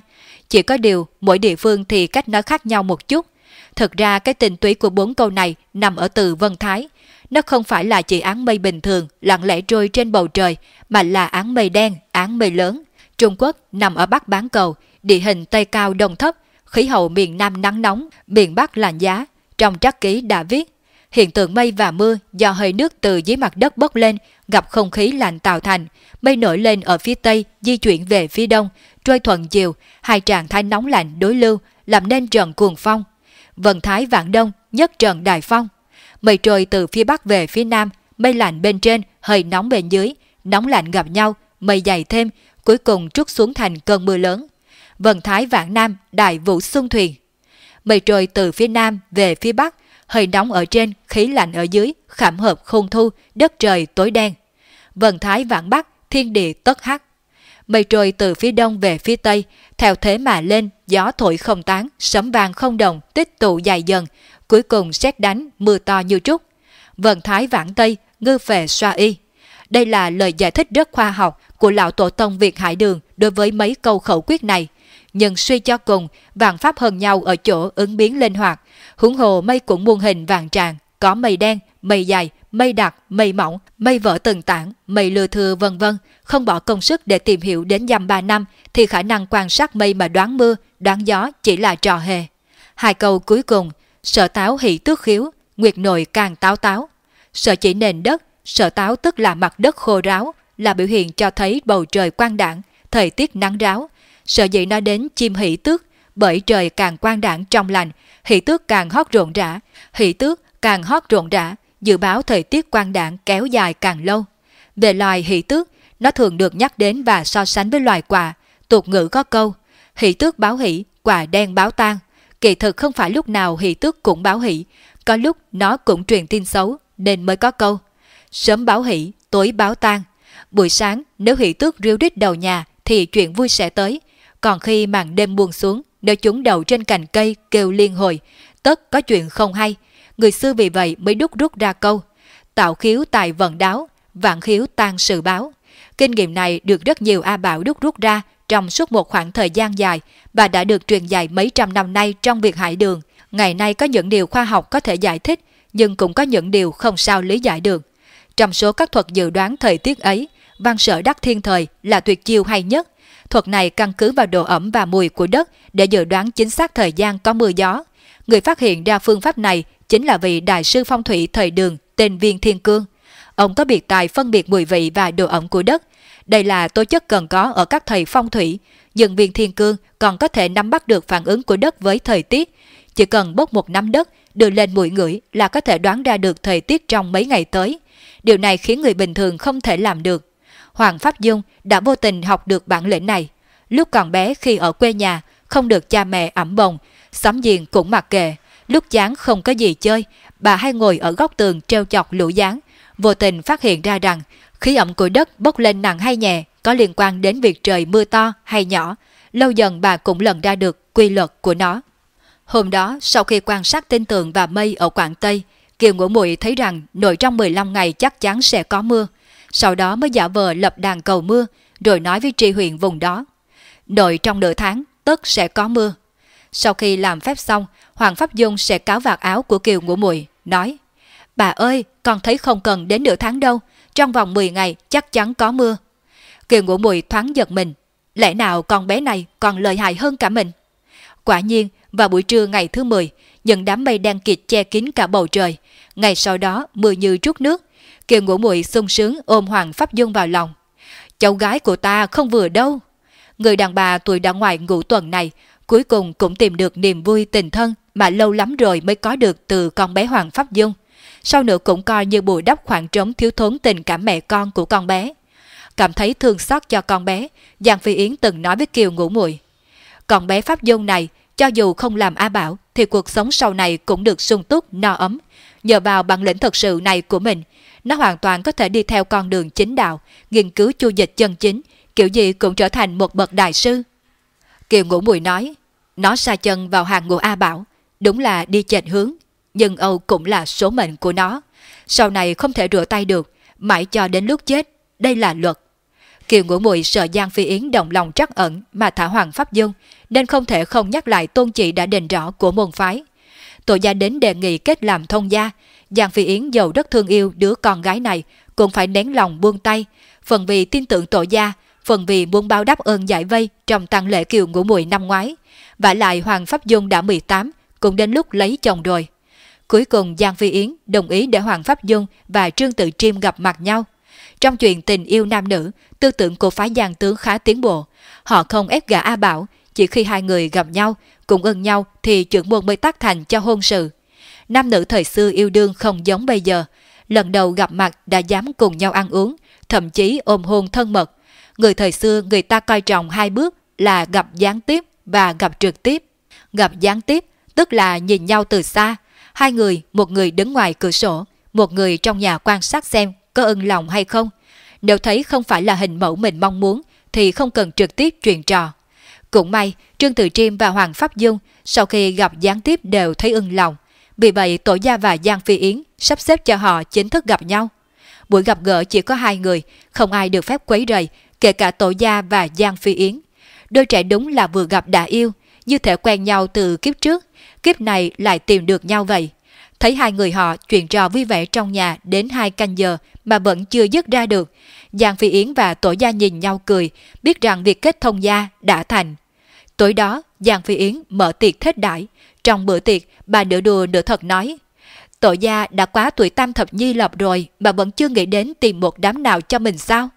Chỉ có điều mỗi địa phương thì cách nói khác nhau một chút. Thực ra cái tình túy của bốn câu này nằm ở từ Vân Thái. Nó không phải là chỉ án mây bình thường lặng lẽ trôi trên bầu trời mà là án mây đen, án mây lớn. Trung Quốc nằm ở Bắc Bán Cầu, địa hình Tây Cao Đông Thấp, khí hậu miền Nam nắng nóng, miền Bắc lạnh giá. Trong trắc ký đã viết Hiện tượng mây và mưa do hơi nước từ dưới mặt đất bốc lên gặp không khí lạnh tạo thành, mây nổi lên ở phía tây di chuyển về phía đông, trôi thuận chiều, hai trạng thái nóng lạnh đối lưu làm nên trận cuồng phong. Vận thái vạn đông nhất trận đại phong. Mây trôi từ phía bắc về phía nam, mây lạnh bên trên, hơi nóng bên dưới, nóng lạnh gặp nhau, mây dày thêm, cuối cùng trút xuống thành cơn mưa lớn. Vận thái vạn nam, đại vũ xuân thuyền. Mây trôi từ phía nam về phía bắc, hơi nóng ở trên, khí lạnh ở dưới, khảm hợp khôn thu, đất trời tối đen. Vận thái vạn bắc, thiên địa tất hắc. Mây trôi từ phía đông về phía tây, theo thế mà lên, gió thổi không tán, sấm vàng không đồng, tích tụ dài dần, cuối cùng xét đánh, mưa to như trút. Vần thái vãng tây, ngư phệ xoa y. Đây là lời giải thích rất khoa học của lão tổ tông Việt Hải Đường đối với mấy câu khẩu quyết này. Nhưng suy cho cùng, vạn pháp hơn nhau ở chỗ ứng biến linh hoạt, Hủng hồ mây cũng muôn hình vàng tràng, có mây đen, mây dài, mây đặc, mây mỏng, mây vỡ từng tảng, mây lừa thừa vân vân, không bỏ công sức để tìm hiểu đến dăm ba năm thì khả năng quan sát mây mà đoán mưa, đoán gió chỉ là trò hề. Hai câu cuối cùng, sở táo hỷ tước khiếu, nguyệt nội càng táo táo. Sở chỉ nền đất, sở táo tức là mặt đất khô ráo, là biểu hiện cho thấy bầu trời quang đảng, thời tiết nắng ráo. Sở dĩ nói đến chim hỷ tước, bởi trời càng quang đảng trong lành, hỷ tước càng hót rộn rã, hỷ tước càng hót rộn rã, dự báo thời tiết quang đảng kéo dài càng lâu. Về loài hỷ tước, nó thường được nhắc đến và so sánh với loài quả. Tục ngữ có câu, hỷ tước báo hỷ, quả đen báo tan. Kỳ thực không phải lúc nào hỷ tước cũng báo hỷ, có lúc nó cũng truyền tin xấu nên mới có câu. Sớm báo hỷ, tối báo tan. Buổi sáng nếu hỷ tước riêu rít đầu nhà thì chuyện vui sẽ tới. Còn khi màn đêm buông xuống, nếu chúng đầu trên cành cây kêu liên hồi, tất có chuyện không hay. Người xưa vì vậy mới đúc rút ra câu. Tạo khiếu tài vận đáo, vạn khiếu tan sự báo. Kinh nghiệm này được rất nhiều A Bảo đúc rút ra trong suốt một khoảng thời gian dài và đã được truyền dạy mấy trăm năm nay trong việc hải đường. Ngày nay có những điều khoa học có thể giải thích, nhưng cũng có những điều không sao lý giải được. Trong số các thuật dự đoán thời tiết ấy, văn sở đắc thiên thời là tuyệt chiêu hay nhất. Thuật này căn cứ vào độ ẩm và mùi của đất để dự đoán chính xác thời gian có mưa gió. Người phát hiện ra phương pháp này chính là vị đại sư phong thủy thời đường tên Viên Thiên Cương. Ông có biệt tài phân biệt mùi vị và độ ẩm của đất. Đây là tố chất cần có ở các thầy phong thủy, Dựng Viên Thiên Cương còn có thể nắm bắt được phản ứng của đất với thời tiết. Chỉ cần bốc một nắm đất, đưa lên mũi ngửi là có thể đoán ra được thời tiết trong mấy ngày tới. Điều này khiến người bình thường không thể làm được. Hoàng Pháp Dung đã vô tình học được bản lĩnh này. Lúc còn bé khi ở quê nhà, không được cha mẹ ẩm bồng, xóm giềng cũng mặc kệ. Lúc chán không có gì chơi, bà hay ngồi ở góc tường treo chọc lũ gián, vô tình phát hiện ra rằng khí ẩm của đất bốc lên nặng hay nhẹ có liên quan đến việc trời mưa to hay nhỏ. Lâu dần bà cũng lần ra được quy luật của nó. Hôm đó, sau khi quan sát tinh tường và mây ở Quảng Tây, Kiều Ngũ Mụi thấy rằng nội trong 15 ngày chắc chắn sẽ có mưa. Sau đó mới giả vờ lập đàn cầu mưa, rồi nói với tri huyện vùng đó. Nội trong nửa tháng, tất sẽ có mưa. Sau khi làm phép xong, Hoàng Pháp Dung sẽ cáo vạt áo của Kiều Ngũ Mụi, nói Bà ơi, con thấy không cần đến nửa tháng đâu, trong vòng 10 ngày chắc chắn có mưa. Kiều Ngũ Mùi thoáng giật mình, lẽ nào con bé này còn lợi hại hơn cả mình? Quả nhiên, vào buổi trưa ngày thứ 10, những đám mây đen kịt che kín cả bầu trời. Ngày sau đó, mưa như trút nước. Kiều Ngũ Mùi sung sướng ôm Hoàng Pháp Dung vào lòng. Cháu gái của ta không vừa đâu. Người đàn bà tuổi đã ngoài ngũ tuần này cuối cùng cũng tìm được niềm vui tình thân mà lâu lắm rồi mới có được từ con bé Hoàng Pháp Dung. Sau nữa cũng coi như bù đắp khoảng trống thiếu thốn tình cảm mẹ con của con bé. Cảm thấy thương xót cho con bé, Giang Phi Yến từng nói với Kiều ngủ muội Con bé Pháp Dung này, cho dù không làm A Bảo, thì cuộc sống sau này cũng được sung túc, no ấm. Nhờ vào bản lĩnh thật sự này của mình, nó hoàn toàn có thể đi theo con đường chính đạo, nghiên cứu chu dịch chân chính, kiểu gì cũng trở thành một bậc đại sư. Kiều Ngũ Mùi nói, nó xa chân vào hàng ngũ A Bảo, đúng là đi chệch hướng, nhưng Âu cũng là số mệnh của nó. Sau này không thể rửa tay được, mãi cho đến lúc chết, đây là luật. Kiều Ngũ Mùi sợ Giang Phi Yến đồng lòng trắc ẩn mà thả Hoàng Pháp Dung, nên không thể không nhắc lại tôn trị đã định rõ của môn phái. Tổ gia đến đề nghị kết làm thông gia, Giang Phi Yến giàu rất thương yêu đứa con gái này, cũng phải nén lòng buông tay, phần vì tin tưởng tổ gia, phần vì muốn báo đáp ơn giải vây trong tang lễ kiều ngũ mùi năm ngoái. Và lại Hoàng Pháp Dung đã 18, cũng đến lúc lấy chồng rồi. Cuối cùng Giang Phi Yến đồng ý để Hoàng Pháp Dung và Trương Tự Chiêm gặp mặt nhau. Trong chuyện tình yêu nam nữ, tư tưởng của phái giang tướng khá tiến bộ. Họ không ép gả A Bảo, chỉ khi hai người gặp nhau, cùng ưng nhau thì trưởng môn mới tác thành cho hôn sự. Nam nữ thời xưa yêu đương không giống bây giờ. Lần đầu gặp mặt đã dám cùng nhau ăn uống, thậm chí ôm hôn thân mật. Người thời xưa người ta coi trọng hai bước là gặp gián tiếp và gặp trực tiếp. Gặp gián tiếp tức là nhìn nhau từ xa. Hai người, một người đứng ngoài cửa sổ, một người trong nhà quan sát xem có ưng lòng hay không. Nếu thấy không phải là hình mẫu mình mong muốn thì không cần trực tiếp truyền trò. Cũng may, Trương Tự Triêm và Hoàng Pháp Dung sau khi gặp gián tiếp đều thấy ưng lòng. Vì vậy Tổ Gia và Giang Phi Yến sắp xếp cho họ chính thức gặp nhau. Buổi gặp gỡ chỉ có hai người, không ai được phép quấy rầy, kể cả Tổ Gia và Giang Phi Yến. Đôi trẻ đúng là vừa gặp đã yêu, như thể quen nhau từ kiếp trước, kiếp này lại tìm được nhau vậy. Thấy hai người họ chuyện trò vui vẻ trong nhà đến hai canh giờ mà vẫn chưa dứt ra được. Giang Phi Yến và Tổ Gia nhìn nhau cười, biết rằng việc kết thông gia đã thành. Tối đó, Giang Phi Yến mở tiệc thết đãi. Trong bữa tiệc, bà nửa đùa nửa thật nói, Tổ gia đã quá tuổi tam thập nhi lập rồi mà vẫn chưa nghĩ đến tìm một đám nào cho mình sao?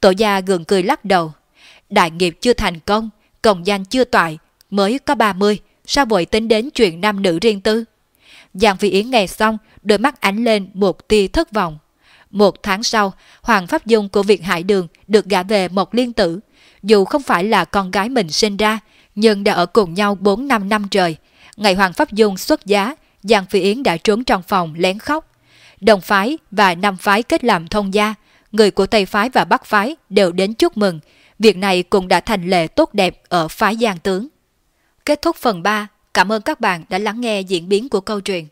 Tổ gia gượng cười lắc đầu. Đại nghiệp chưa thành công, công danh chưa toại, mới có 30, sao vội tính đến chuyện nam nữ riêng tư? Giang Phi Yến nghe xong, đôi mắt ánh lên một tia thất vọng. Một tháng sau, Hoàng Pháp Dung của Việt Hải Đường được gả về một liên tử. Dù không phải là con gái mình sinh ra, nhưng đã ở cùng nhau 4-5 năm trời. Ngày Hoàng Pháp Dung xuất giá, Giang Phi Yến đã trốn trong phòng lén khóc. Đồng phái và Nam phái kết làm thông gia, người của Tây phái và Bắc phái đều đến chúc mừng. Việc này cũng đã thành lệ tốt đẹp ở phái Giang Tướng. Kết thúc phần 3. Cảm ơn các bạn đã lắng nghe diễn biến của câu chuyện.